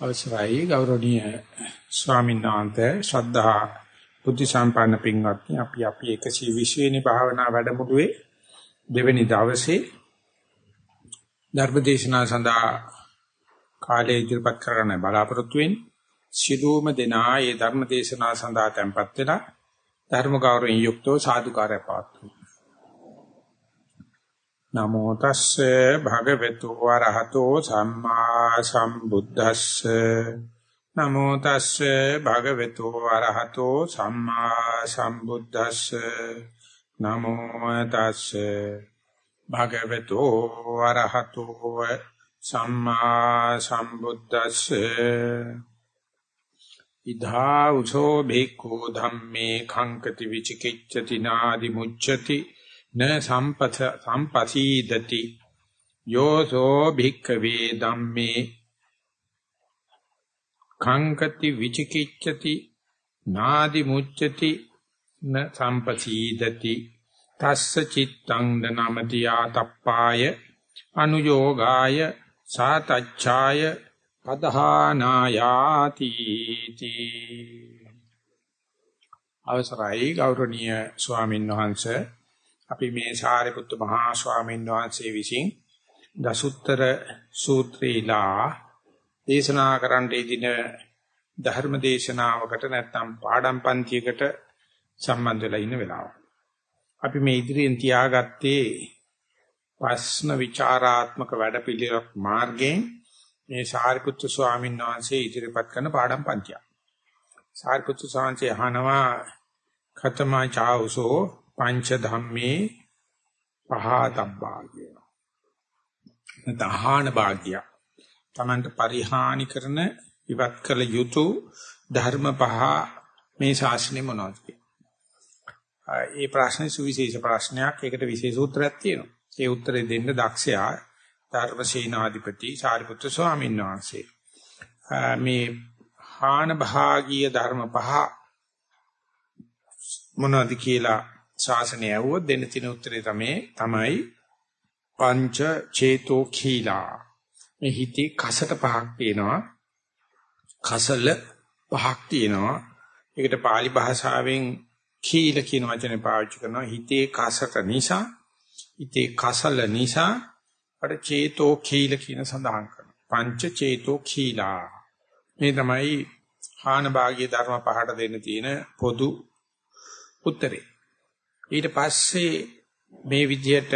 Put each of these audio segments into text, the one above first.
අවසරයි ගෞරවනීය ස්වාමීන් වහන්සේ ශ්‍රද්ධා බුද්ධ සම්පන්න පින්වත්නි අපි අපි 120 වෙනි භාවනා වැඩමුළුවේ දෙවෙනි දවසේ ධර්මදේශනා සඳහා කාලය ඉදිරිපත් කරන්න බලාපොරොත්තු වෙන්නේ. සිළුම දෙනා ඒ ධර්මදේශනා සඳහා tempත් වෙලා ධර්ම ගෞරවයෙන් යුක්තව සාදුකාරය පාත්තු නමෝ තස්සේ භගවතු වරහතෝ සම්මා සම්බුද්දස්සේ. නමෝ තස්සේ භගවතු වරහතෝ සම්මා සම්බුද්දස්සේ. නමෝ තස්සේ භගවතු වරහතෝ සම්මා සම්බුද්දස්සේ. ඉධා උසෝ භික්ඛු ධම්මේ khංකති විචිකිච්ඡති නාදි මුච්ඡති. න සම්පත සම්පසීදති. යෝසෝ භික්ඛවේ ධම්මේ. khංකති විචිකිච්ඡති නාදි මුච්ඡති න සම්පසීදති. තස්ස චිත්තං නමති ආතප්පාය අනුയോഗාය සාතච්ඡාය පදහානායාති තී. අවසරයි ගෞරවනීය ස්වාමීන් වහන්සේ අපි මේ සාරිපුත්ත මහා ස්වාමීන් වහන්සේ විසින් දසුත්තර සූත්‍රීලා දේශනා කරන්න ඉදින ධර්ම දේශනාවකට නැත්නම් පාඩම් පන්තියකට සම්බන්ධ වෙලා ඉන්න වෙලාව. අපි මේ ඉදිරියෙන් තියාගත්තේ ප්‍රශ්න විචාරාත්මක වැඩපිළිවෙලක් මාර්ගයෙන් මේ සාරිපුත්තු ස්වාමීන් වහන්සේ ඉදිරිපත් කරන පාඩම් පන්තිය. සාරිපුත්තු ස්වාමීන් අහනවා ඛතමා චාඋසෝ පංච ධම්මේ පහතබ්බා කියන. දහාන භාග්‍ය. තමන්ට පරිහානි කරන ඉවත් කළ යුතු ධර්ම පහ මේ ශාස්ත්‍රෙ මොනවද ඒ ප්‍රශ්නේ සුවිශේෂ ප්‍රශ්නයක්. ඒකට විශේෂ උත්තරයක් තියෙනවා. ඒ උත්තරේ දෙන්න දක්ෂයා ධර්මසේනාධිපති සාරිපුත්‍ර ස්වාමීන් වහන්සේ. මේ හාන භාගීය ධර්ම පහ මොනවද කියලා ශාසනය ඇහුවොත් දෙන්න තියෙන උත්තරේ තමයි තමයි පංච චේතෝ khila මේ හිතේ කසට පහක් තියෙනවා. කසල පහක් තියෙනවා. ඒකට pāli භාෂාවෙන් khila කියන වචනේ පාවිච්චි කරනවා. හිතේ කසට නිසා හිතේ කසල නිසා අර චේතෝ khila කියන සඳහන් කරනවා. පංච චේතෝ khila මේ තමයි හාන භාගයේ ධර්ම පහට දෙන්න තියෙන පොදු උත්තරේ. ඊට පස්සේ මේ විදිහට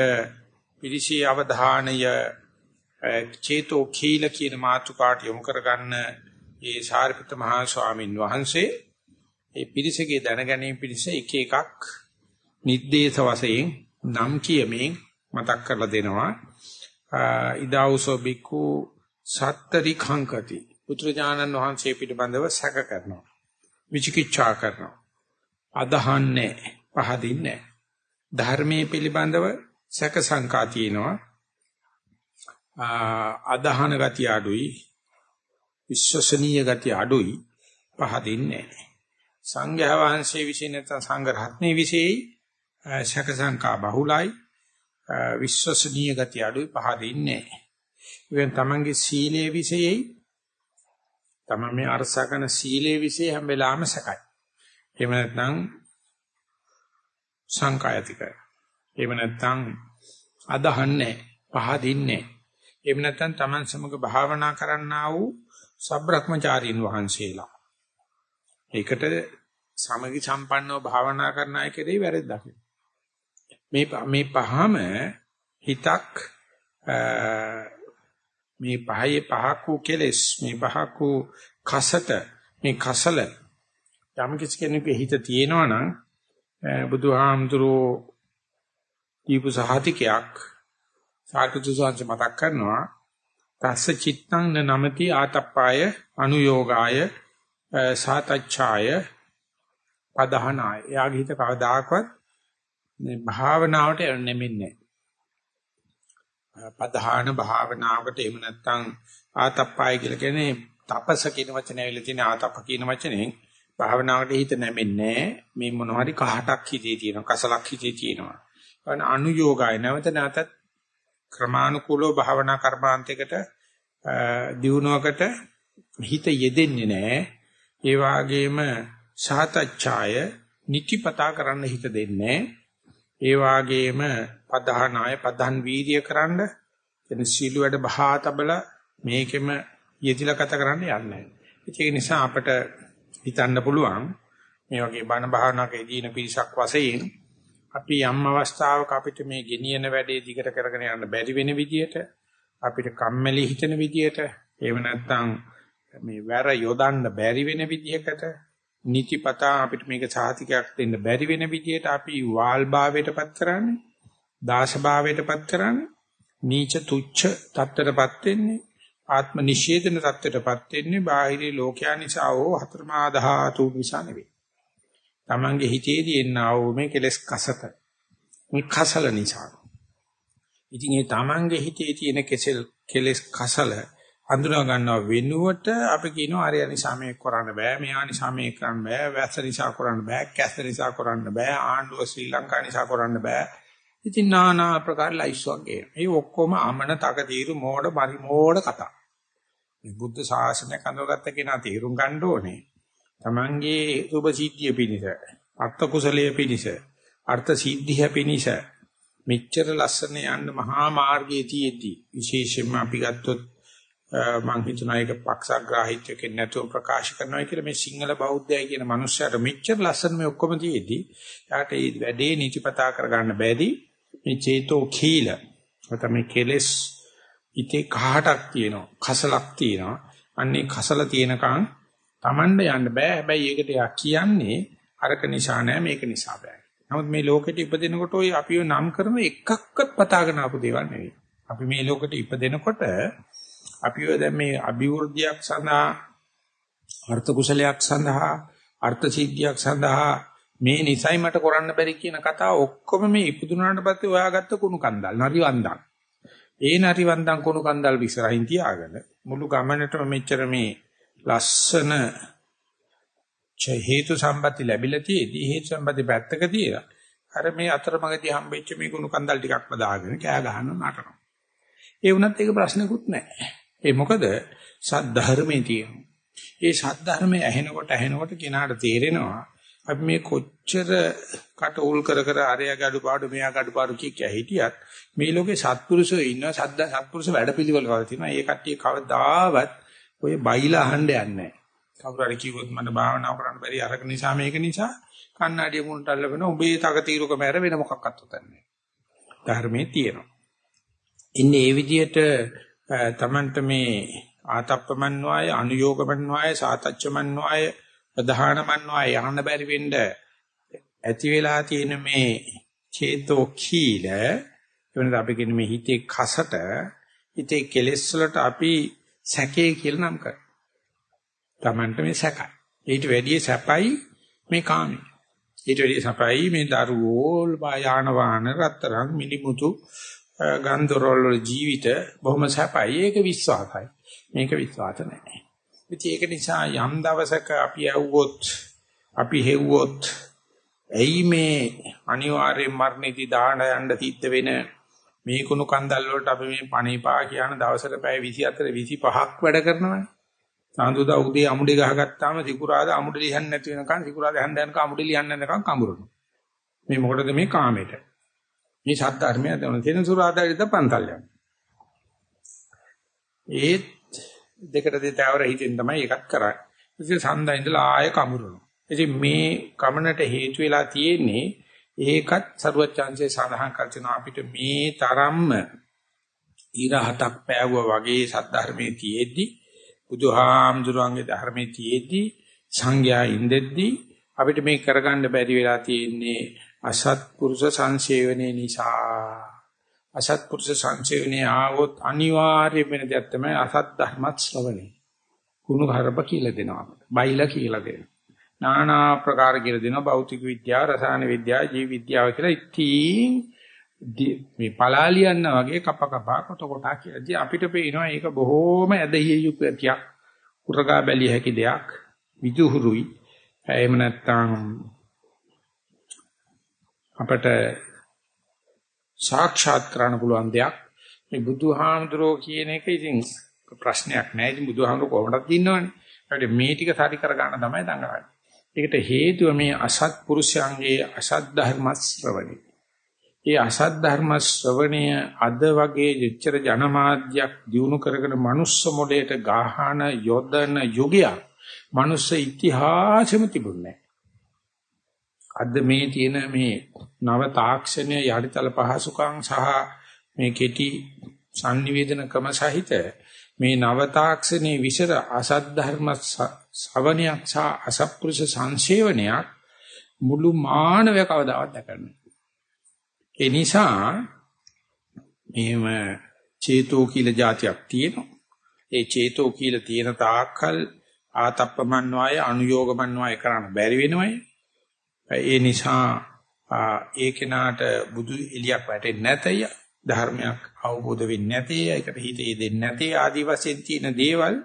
පිළිසී අවධානය චේතෝ කීල කියන මාතෘකාට යොමු කරගන්න ඒ සාරිපුත්‍ර මහ ස්වාමීන් වහන්සේ ඒ පිරිසගේ දැනගැනීම පිණිස එක එකක් නිද්දේශ වශයෙන් නම් කියමින් මතක් කරලා දෙනවා. ඉදාවුසෝ බිකු සත්තරි khangkati පුත්‍රජානන් වහන්සේ පිළිබඳව සැක කරනවා. විචිකිච්ඡා කරනවා. අදහන්නේ පහදින්නේ ධර්මයේ පිළිබඳව සැක සංකා තියෙනවා. අදහන ගතිය අඩුයි විශ්වසනීය ගතිය අඩුයි පහදින්නේ සංඝයා වහන්සේ විසින් නැත්නම් සංඝ රත්නේ විශේෂයි සැක සංකා බහුලයි විශ්වසනීය ගතිය අඩුයි පහදින්නේ ඉතින් තමන්ගේ සීලයේ විශේෂයි තමන් මේ අරසකන සීලයේ විශේෂ හැම වෙලාවෙම සැකයි. එහෙම නැත්නම් සංකායතිකයි. එහෙම නැත්නම් අදහන්නේ පහදින්නේ. එහෙම නැත්නම් Taman සමග භාවනා කරන්නා වූ සබ්‍රක්‍මචාරීන් වහන්සේලා. ඒකට සමගි සම්පන්නව භාවනා කරන අය කෙරෙහි වැරද්දක්. මේ මේ පහම හිතක් මේ පහේ පහක් වූ කෙලෙස් මේ පහක් වූ කසට මේ කසල යම් කිසි කෙනෙකුගේ හිත තියෙනවා නම් Eh, බුදුහාමුදුරෝ දීපු සහතිකයක් සාර්ථක සෝංශ මතක් කරනවා. තස්ස චිත්තං නමති ආතප්පාය අනුയോഗාය eh, සාතච්ඡාය පදහනාය. යාගේ හිත කවදාකවත් මේ භාවනාවට නෙමෙන්නේ eh, පදහාන භාවනාවකට එහෙම නැත්නම් ආතප්පාය කියලා කියන්නේ තපස කියන වචනේ ඇවිල්ලා තියෙන ආතප්ප කියන වචනේ. භාවනාවට හිත නැමෙන්නේ මේ මොන හරි කහටක් හිතේ තියෙනවා කසලක් හිතේ තියෙනවා. ඒන අනුയോഗය නැවත නැවතත් ක්‍රමානුකූලව භාවනා කර්මාන්තයකට දියුණුවකට හිත යෙදෙන්නේ නැහැ. ඒ වාගේම සහතච්ඡාය නිතිපතා කරන්න හිත දෙන්නේ ඒ වාගේම පදහනාය පදන් වීර්ය කරන්න එන සීල වැඩ බහා තබල මේකෙම යෙදිලා කතා කරන්න යන්නේ ඒක නිසා අපිට හිතන්න පුළුවන්. මේ වගේ බණ භාවනාවක යෙදීන පිරිසක් වශයෙන් අපි යම් අවස්ථාවක අපිට මේ ගෙනියන වැඩේ දිගට කරගෙන යන්න බැරි වෙන විදියට අපිට කම්මැලි හිතෙන විදියට එහෙම නැත්නම් මේ වැර යොදන්න බැරි වෙන විදිහකට නිතිපතා අපිට මේක සාහිතිකයක් දෙන්න බැරි වෙන විදිහට අපි වාල් භාවයටපත් කරන්නේ දාශ භාවයටපත් කරන්නේ නීච තුච්ච තත්ත්වයටපත් වෙන්නේ. ආත්ම නිෂේධන තත්ත්වයටපත් වෙන්නේ බාහිර ලෝකයා නිසා හෝ හතරමා ධාතු නිසා නෙවෙයි. Tamange හිතේදී එන්නා වූ මේ කෙලස් කසත මේ කසල නිසා. ඉතින් ඒ Tamange හිතේ තියෙන කෙසෙල් කෙලස් කසල අඳුනා ගන්නව වෙනුවට අපි කියනවා ආර්ය නිසා මේක කරන්න බෑ මෙහා නිසා මේක කරන්න බෑ වැස්ස නිසා කරන්න බෑ කැස්ස නිසා කරන්න බෑ ආණ්ඩුව ශ්‍රී ලංකා නිසා කරන්න බෑ ඉතින් নানা ආකාර ලයිස් වගේ මේ ඔක්කොම අමන තකතිරු මෝඩ පරි මෝඩ කතා මේ බුද්ධ ශාසනය කඳවගත්ත කෙනා තීරුම් ගන්න ඕනේ. තමන්ගේ සුභ සිද්ධිය පිණිස අර්ථ කුසලයේ පිණිස අර්ථ සිද්ධිය පිණිස මෙච්චර ලස්සන යන්න මහා මාර්ගයේ තියෙද්දි විශේෂයෙන්ම අපි ගත්තොත් මම හිතනවා ඒක පක්ෂග්‍රාහීත්වයෙන් නැතුව ප්‍රකාශ කරනවා කියලා මේ සිංහල බෞද්ධයයි කියන මනුස්සයාට මෙච්චර ලස්සන මේ ඔක්කොම තියෙද්දි යාට මේ වැඩේ නිතිපතා කරගන්න බැරි මේ චේතෝ khīල තමයි කෙලස් ඉතේ කහටක් තියෙනවා කසලක් තියෙනවා. අන්නේ කසල තියෙනකන් Tamanda යන්න බෑ. හැබැයි ඒකට යා කියන්නේ අරක නිසා නෑ මේක නිසා බෑ. නමුත් මේ ලෝකෙට ඉපදෙනකොට ඔය අපිව නම් කරන එකක්වත් පතාගෙන ආපු දේවල් නෙවෙයි. අපි මේ ලෝකෙට ඉපදෙනකොට අපිව දැන් මේ අභිවෘද්ධියක් සඳහා අර්ථ කුසලයක් සඳහා අර්ථ සිද්ධියක් සඳහා මේ නිසයි මට කරන්න බැරි කියන කතාව ඔක්කොම මේ ඉපදුනාට පස්සේ හොයාගත්ත කුණු කන්දල් නරිවන්දන්. ඒ නරිවන්දන් කුණු කන්දල් විසරහින් තියාගෙන මුළු ගමනටම මෙච්චර මේ ලස්සන හේතු සම්පatti ලැබිලා තියේදී හේතු සම්පatti පැත්තක තියලා අර මේ අතරමඟදී හම්බෙච්ච මේ කුණු කන්දල් ටිකක් බදාගෙන කෑ ගහනවා නටනවා. ඒ වුණත් ඒක ප්‍රශ්නකුත් නැහැ. ඒ මොකද සද්ධර්මයේ තියෙනවා. ඒ සද්ධර්මයේ ඇහෙනකොට ඇහෙනකොට කෙනාට තේරෙනවා අපි මේ කොච්චර කටෝල් කර කර අරයා gadu මෙයා gadu පාඩු කිය කිය හිටියත් මේ ලෝකේ සත්පුරුෂයෝ ඉන්නවා. සද්ද සත්පුරුෂ වැඩපිළිවෙල වල තියෙනවා. ඒ කට්ටිය කවදාවත් ඔය බයිලා අහන්න යන්නේ කවුරු හරි කිව්වොත් මට භාවනා කරන්න බැරි අරක නිසා මේක නිසා කන්නඩිය මුණට අල්ලගෙන ඔබේ තක తీරුකම ඇර වෙන මොකක්වත් උතන්නේ ධර්මයේ තියෙනවා. ඉන්නේ ඒ විදිහට තමන්ට මේ ආතප්පමන්්වාය අනුയോഗමන්්වාය සාතච්චමන්්වාය ප්‍රධානමන්්වාය යහන්න බැරි වෙන්න ඇති වෙලා තියෙන මේ චේතෝ කීල එවනද අපි කියන මේ හිතේ කසට හිතේ කෙලෙස් වලට අපි සැකේ කියලා නම් කරා. තමන්ට මේ සැකයි. ඊට වැඩිය සැපයි මේ කාමී. ඊට වැඩිය සැපයි මේ දරුවෝ යාන වාහන රත්තරන් මිලිමුතු ගන්ධරෝල ජීවිත බොහොම සැපයි. ඒක විශ්වාසයි. මේක විශ්වාස නැහැ. ඉතින් ඒක නිසා යම් දවසක අපි ඇව්වොත් අපි හෙව්වොත් ඇයි මේ අනිවාර්යෙන් මරණෙදි දාහන යන්න සිද්ධ වෙන මේ කුණු කන්දල් වලට අපි මේ පණිපා කියන දවසට පැය 24 25ක් වැඩ කරනවානේ. සාඳුදා උදේ අමුඩේ ගහගත්තාම සිකුරාදා අමුඩේ ලියන්න නැති වෙනකන් සිකුරාදා හන්ද යනකම් අමුඩේ ලියන්න නැනකම් කඹරනවා. මේ මොකටද මේ කාමයට? මේ සත්‍ය ධර්මය දවන තෙන සුරාදාරිත පන්තල් යන. ඒත් දෙකට දෙතවර හිතෙන් තමයි එකක් කරන්නේ. ඉතින් සඳා ඉඳලා ආය කමුරුනවා. ඉතින් මේ කමනට හේතු වෙලා තියෙන්නේ ඒකත් සරුවත් chance සඳහන් කරන අපිට මේ තරම්ම ඊර හතක් පෑවුවා වගේ සද්ධර්මයේ තියෙද්දි බුදුහාමුදුරන්ගේ ධර්මයේ තියෙද්දි සංඥා ඉඳෙද්දි අපිට මේ කරගන්න බැරි වෙලා තියෙන්නේ අසත්පුරුෂ සංසේවනයේ නිසා අසත්පුරුෂ සංසේවනයේ ආවොත් අනිවාර්ය වෙන දෙයක් තමයි අසත් ධර්මත් ශ්‍රවණය. කුණු හරප කියලා දෙනවා. බයිලා කියලා දෙනවා. নানা ප්‍රකාර කියලා දෙනවා භෞතික විද්‍යාව, රසායන විද්‍යාව, ජීව විද්‍යාව කියලා ඉතින් මේ පලාලියන්න වගේ කප කපා කොට කොට කියලාදී අපිට පේනවා ඒක බොහෝම ඇදහිය යුතු තියක්. උරගා බැලිය හැකි දෙයක්. විදුහුරුයි. එහෙම නැත්නම් අපට සාක්ෂාත් කරන්න පුළුවන් දෙයක් මේ බුදුහාමුදුරෝ කියන එක ඉතින් ප්‍රශ්නයක් නැහැ. ඉතින් බුදුහාමුදුර කොහොමදත් ඉන්නවනේ. ඒකට මේ ටික සාරි කර ගන්න තමයි දඟලන්නේ. ඒකට හේතුව මේ අසත් පුරුෂයන්ගේ අසත් ධර්ම ශ්‍රවණය. ඒ අසත් ධර්ම ශ්‍රවණය අද වගේ දෙච්චර ජනමාධ්‍යයක් දිනු කරගෙන මනුස්ස මොලේට ගාහන යොදන යුගයක් මනුස්ස ඉතිහාසෙම තිබුණේ අද මේ තියෙන මේ නව තාක්ෂණය යටිතල පහසුකම් සහ මේ කෙටි sannivedana ක්‍රම සහිත මේ නව තාක්ෂණයේ විසර අසත් ධර්ම ශ්‍රවණයක් සහ අසත්පුරුෂ සංසේවනයක් මුළු මානව කවදාවත් දැකන්නේ. ඒ නිසා මෙහෙම චේතෝ කියලා જાතියක් තියෙනවා. ඒ චේතෝ කියලා තියෙන තාක්කල් ආතප්පමන්්වාය අනුയോഗමන්්වාය කරන්න බැරි වෙනවයි. ඒ නිසා ඒ කෙනාට බුදු එලියක් වැටෙන්නේ නැතය. ධර්මයක් අවබෝධ වෙන්නේ නැතේ ඒකට හිතේ දෙන්නේ නැතේ ආදි වශයෙන් තියෙන දේවල්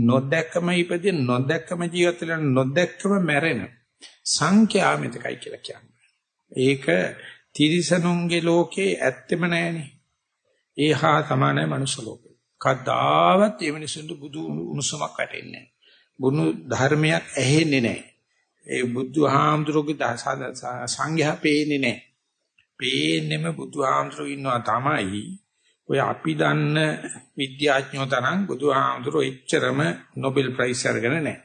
නොදැක්කම ඉපදෙන නොදැක්කම ජීවත් වෙන නොදැක්කම මැරෙන සංඛ්‍යා මෙතකයි කියලා කියන්නේ. ඒක තිරිසනුන්ගේ ලෝකේ ඇත්තෙම නැහෙනේ. ඒහා සමානයි මනුස්ස ලෝකේ. කද්දාවත් ඒ මිනිසුන්ට බුදු උණුසුමක් වැටෙන්නේ නැහැ. බුදු ධර්මයක් ඇහෙන්නේ නැහැ. ඒ බුදුහාමුදුරුගේ සංඝයා පේන්නේ නැහැ. පේන්නෙම බුදුහාමුදුරු ඉන්නවා තමයි. ඔය අපි දන්න විද්‍යාඥයෝ තරම් බුදුහාමුදුරු එච්චරම Nobel Prize අරගෙන නැහැ.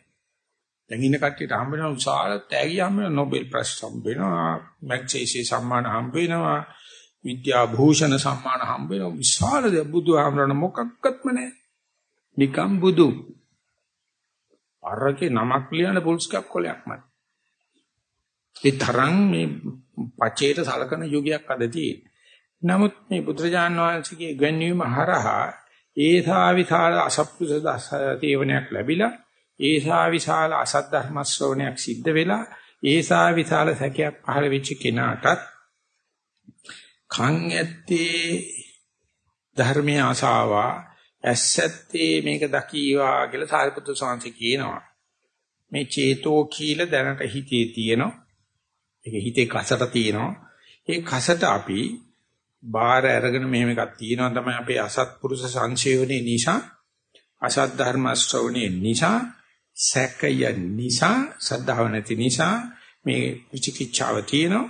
දැන් ඉන්න කට්ටියට හම්බ වෙන උසාල තෑගි හම්බ වෙන Nobel Prize හම්බ වෙනවා, මැග්සේසි සම්මාන හම්බ වෙනවා, විද්‍යා භූෂණ සම්මාන හම්බ වෙනවා. විශාල බුදුහාමුදුරන මොකක්වත්ම නැහැ. නිකම් බුදු. අරකේ නමක් ලියන පුල්ස්කප් කොලයක්මයි. ඒ තරම් මේ පචේට සලකන යුගයක් අද නමුත් මේ බුදුරජාන් වහන්සේගේ ඉගැන්වීම හරහා ඒසා විශාල අසප්පුස දසතේවණයක් ලැබිලා ඒසා විශාල අසත් ධර්ම ශ්‍රවණයක් සිද්ධ වෙලා ඒසා විශාල සැකයක් පහළ වෙච්ච කෙනාටත් කන් ඇත්තේ ධර්මයේ ආසාවා ඇස්සැත්තේ මේක දකීවා කියලා සාරිපුත්‍ර සාංශ කියනවා. මේ චේතෝ කීල දැනට හිතේ තියෙනවා. ඒක හිතේ කසට තියෙනවා. ඒ කසට අපි බාහිර අරගෙන මෙහෙම එකක් තියෙනවා තමයි අපේ අසත්පුරුෂ සංශයෝනේ නිසා අසත් ධර්ම ශ්‍රවණේ නිසා සැකය නිසා සද්ධාව නැති නිසා මේ විචිකිච්ඡාව තියෙනවා.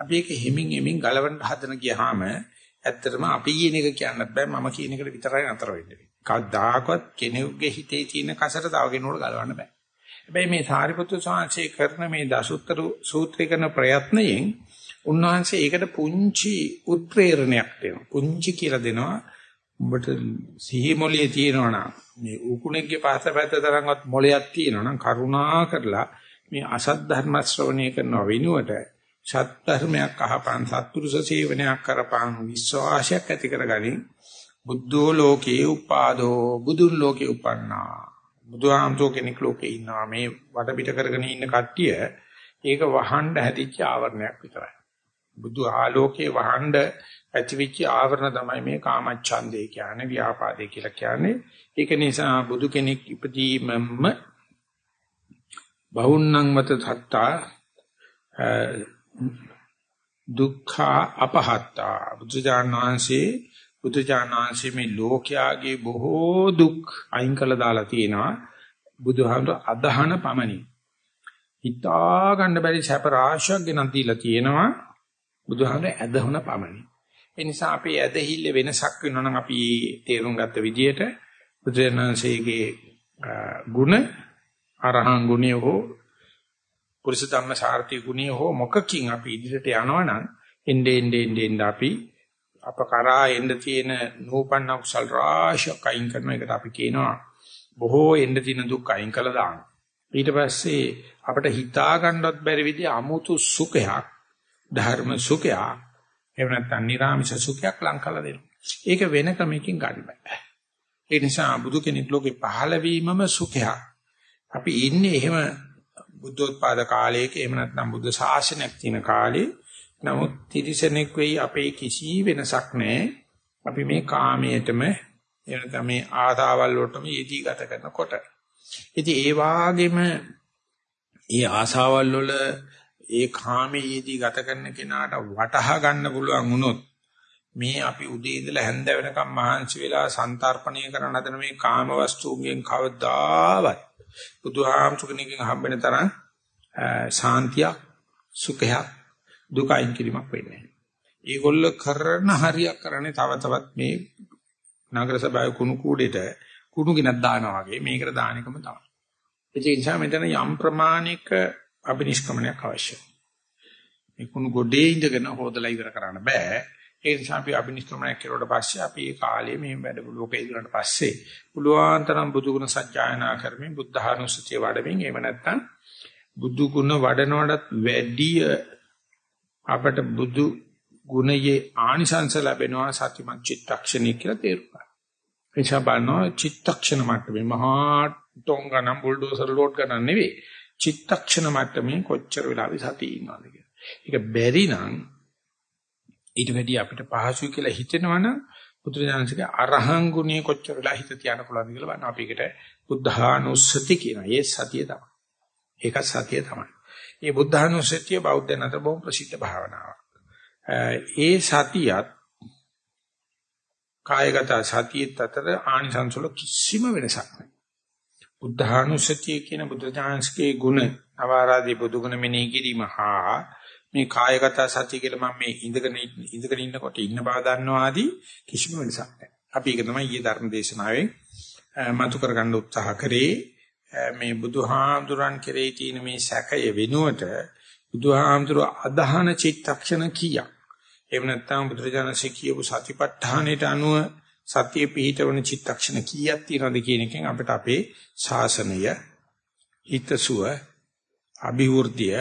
අපි ඒක හිමින් හිමින් ගලවන්න හදන ගියාම ඇත්තටම අපි කියන එක කියන්නත් බෑ මම කියන එකට විතරයි අතර වෙන්නේ. කවදාකවත් කෙනෙකුගේ හිතේ තියෙන කසට තව කෙනෙකුට ගලවන්න බෑ. හැබැයි මේ සාරිපුත්‍ර ස්වාමීන් කරන මේ දසුත්තර සූත්‍රය කරන ප්‍රයත්නයෙන් උන්වහන්සේ ඒකට පුංචි උත්ප්‍රේරණයක් දෙනවා. පුංචි කියලා දෙනවා. උඹට සිහි මොලේ තියෙනවා නම් මේ උකුණෙක්ගේ පාසපැත්ත තරම්වත් මොලයක් තියෙනවා නම් කරුණා කරලා මේ අසත් ධර්ම ශ්‍රවණය කරන වෙනුවට සත් ධර්මයක් අහපන් සත්පුරුෂ සේවනයක් කරපන් විශ්වාසයක් ඇති කරගනින් බුද්ධෝ ලෝකේ උපාදෝ බුදුන් ලෝකේ උපන්නා බුදුහාමසෝ කෙනෙක් ලෝකේ ඉන්නවා මේ වටපිට කරගෙන ඉන්න කට්ටිය ඒක වහන්න හැදිච්ච ආවරණයක් විතරයි. බුදු ආලෝකේ වහන්න ඇතිවිච්ච ආවරණ තමයි මේ කාමච්ඡන්දේ කියන්නේ ව්‍යාපාදේ කියලා කියන්නේ. ඒක නිසා බුදු කෙනෙක් ඉපදීමම බහුන්නං මත සත්තා දුක්ඛ අපහත්තා බුදුජානනාංශේ බුදුජානනාංශේ මේ ලෝකයාගේ බොහෝ දුක් අයින් කළා දාලා තියෙනවා බුදුහාමුදුර අදහන පමණි. හිතා ගන්න බැරි සැප රාශියක් ගෙනත් දීලා තියෙනවා බුදුහාමුදුර ඇදහන පමණි. ඒ නිසා අපේ ඇදහිල්ල වෙනසක් වෙනවා නම් අපි තේරුම් ගත්ත විදිහට බුදුරණන්සේගේ ගුණ අරහං ගුණය හෝ පුරුෂ ධම්ම සාර්ථි ගුණය හෝ මොකකින් අපි ඉදිරියට යනවා නම් එnde ende ende ende අපි අප කරා එන්න තියෙන නූපන්න කුසල් රාශියක් අයින් කරන එකට අපි කියනවා බොහෝ එන්න තියෙන දුක් අයින් කළා දාන. ඊට පස්සේ අපිට හිතා ගන්නවත් බැරි විදිහ අමුතු සුඛයක් ධර්ම සුඛයක් එහෙම නැත්නම් නිර්ාමිෂ සුඛයක් ලං කළා දෙනවා. ඒක වෙන ක්‍රමයකින් ගන්න බෑ. ඒ නිසා බුදු කෙනෙක් ලෝකේ පහළ වීමම සුඛයක්. අපි ඉන්නේ එහෙම බුද්ධෝත්පාද කාලයක එහෙම නැත්නම් බුද්ධ ශාසනයක් තියෙන කාලේ නමුත් තිරිසනෙක් වෙයි අපේ කිසි වෙනසක් නැහැ. අපි මේ කාමයටම එනතම මේ ආසාවල් වලටම යෙදී ගත කරනකොට. ඉතින් ඒ වාගේම ඒ ආසාවල් වල ඒ කාමයේ යෙදී ගත කරන කෙනාට වටහා ගන්න පුළුවන් වුණොත් මේ අපි උදේ ඉඳලා හැන්ද වෙනකම් මහන්සි වෙලා සන්තරපණය කරන හදන මේ කාම වස්තුන්ගෙන් කවදාවත් බුදුහාමුදුරණකින් හම්බෙන තරම් ශාන්තියක් සුඛයක් දුක අයින් කිරීමක් වෙන්නේ නැහැ. ඒගොල්ල කරන හරියක් කරන්නේ තව තවත් මේ නගර සභාවේ කුණු කූඩේට කුණු ගිනක් දානවා වගේ මේකට දාන එකම තමයි. ඒ නිසා මෙතන යම් ප්‍රමාණික අබිනිෂ්ක්‍මණයක් අවශ්‍යයි. මේ කුණු ගොඩේ ඉඳගෙන හොදලා ඉවර කරන්න බෑ. ඒ නිසා අපි අබිනිෂ්ක්‍මණයක් කරුවට පස්සේ අපි ඒ කාලේ මේ වැඩ ලෝකේ ඉඳලාට පස්සේ පුළුවන් තරම් බුදු ගුණ සත්‍යයනා කරමින් බුද්ධානුස්සතිය වඩමින් එහෙම නැත්නම් බුදු ගුණ වඩනවටත් වැඩිය අපට බුදු ගුණයේ ආනිසංස ලැබෙනවා සතිමත් චිත්තක්ෂණිය කියලා තේරුණා. එනිසා බලනවා චිත්තක්ෂණ මට්ටමේ මහා ටොංගනම් බුල්ඩෝසර් ලෝඩ් ගන්න නෙවෙයි. චිත්තක්ෂණ මට්ටමේ කොච්චර වෙලාවෙ සතිය ඉන්නවද කියලා. ඒක බැරි නම් ඊට වැඩි අපිට පහසුයි කියලා හිතෙනවනම් බුදුරජාණන්සේගේ අරහං ගුණය කොච්චර වෙලා හිත තියන්න පුළුවන්ද කියලා බලන්න අපි ඒකට බුද්ධානුස්සති කියනවා. ඒ සතිය තමයි. ඒක සතිය තමයි. මේ බුද්ධානුස්සතිය බෞද්ධයන් අතර බොහොම ප්‍රසිද්ධ භාවනාවක්. ඒ සතියත් කායගත සතියත් අතර ආනිසංස වල කිසිම වෙනසක් නැහැ. බුද්ධානුස්සතිය කියන බුදුජානස්කේ ගුණ අවාරාදී බුදුගුණ මෙනෙහි කිරීම හා මේ කායගත සතිය කියලා මම මේ ඉඳගෙන ඉඳගෙන ඉන්නකොට ඉන්න බව දන්නවා ආදී කිසිම වෙනසක් නැහැ. අපි ඒක තමයි ඊයේ ධර්ම දේශනාවෙන් මතු කරගන්න උත්සාහ කරේ. මේ බුදුහාමුදුරන් කෙරෙහි තියෙන මේ සැකය වෙනුවට බුදුහාමුදුර අදහන චිත්තක්ෂණ කීයක්. එහෙම නැත්නම් බුදුරජාණන්සේ කියපු සතිපට්ඨානෙට අනුව සතිය පිහිටවන චිත්තක්ෂණ කීයක් තියෙනවද කියන එකෙන් අපිට අපේ ශාසනය හිතසුව අභිවෘද්ධිය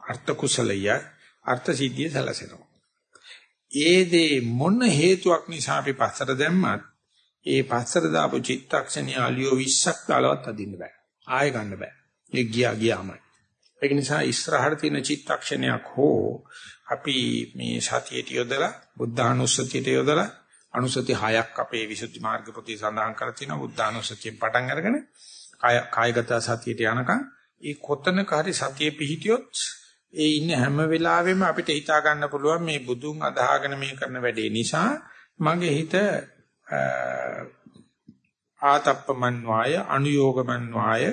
අර්ථ කුසලය අර්ථ සිද්ධිය සැලසෙනවා. ඒ දේ මොන හේතුවක් නිසා අපි පස්සට දැම්මත් ඒ පස්සට දාපු චිත්තක්ෂණය අලියෝ 20ක් දාලවත් අදින්න බෑ. ආයෙ ගන්න බෑ. ඒ ගියා ගියාමයි. ඒක නිසා ඉස්සරහට තියෙන චිත්තක්ෂණයක් හෝ අපි මේ සතියට යොදලා බුද්ධානුස්සතියට යොදලා අනුසති හයක් අපේ විසුද්ධි මාර්ග පොතේ සඳහන් කරලා තියෙනවා බුද්ධානුස්සතියෙන් පටන් අරගෙන කායගත සතියට යනකම් ඒ කොතනක හරි සතිය පිහිටියොත් ඒ ඉන්න හැම වෙලාවෙම අපිට හිතා ගන්න පුළුවන් මේ බුදුන් අදහාගෙන මේ කරන වැඩේ නිසා මගේ හිත ආතප්පමන්්වාය අනුയോഗමන්්වාය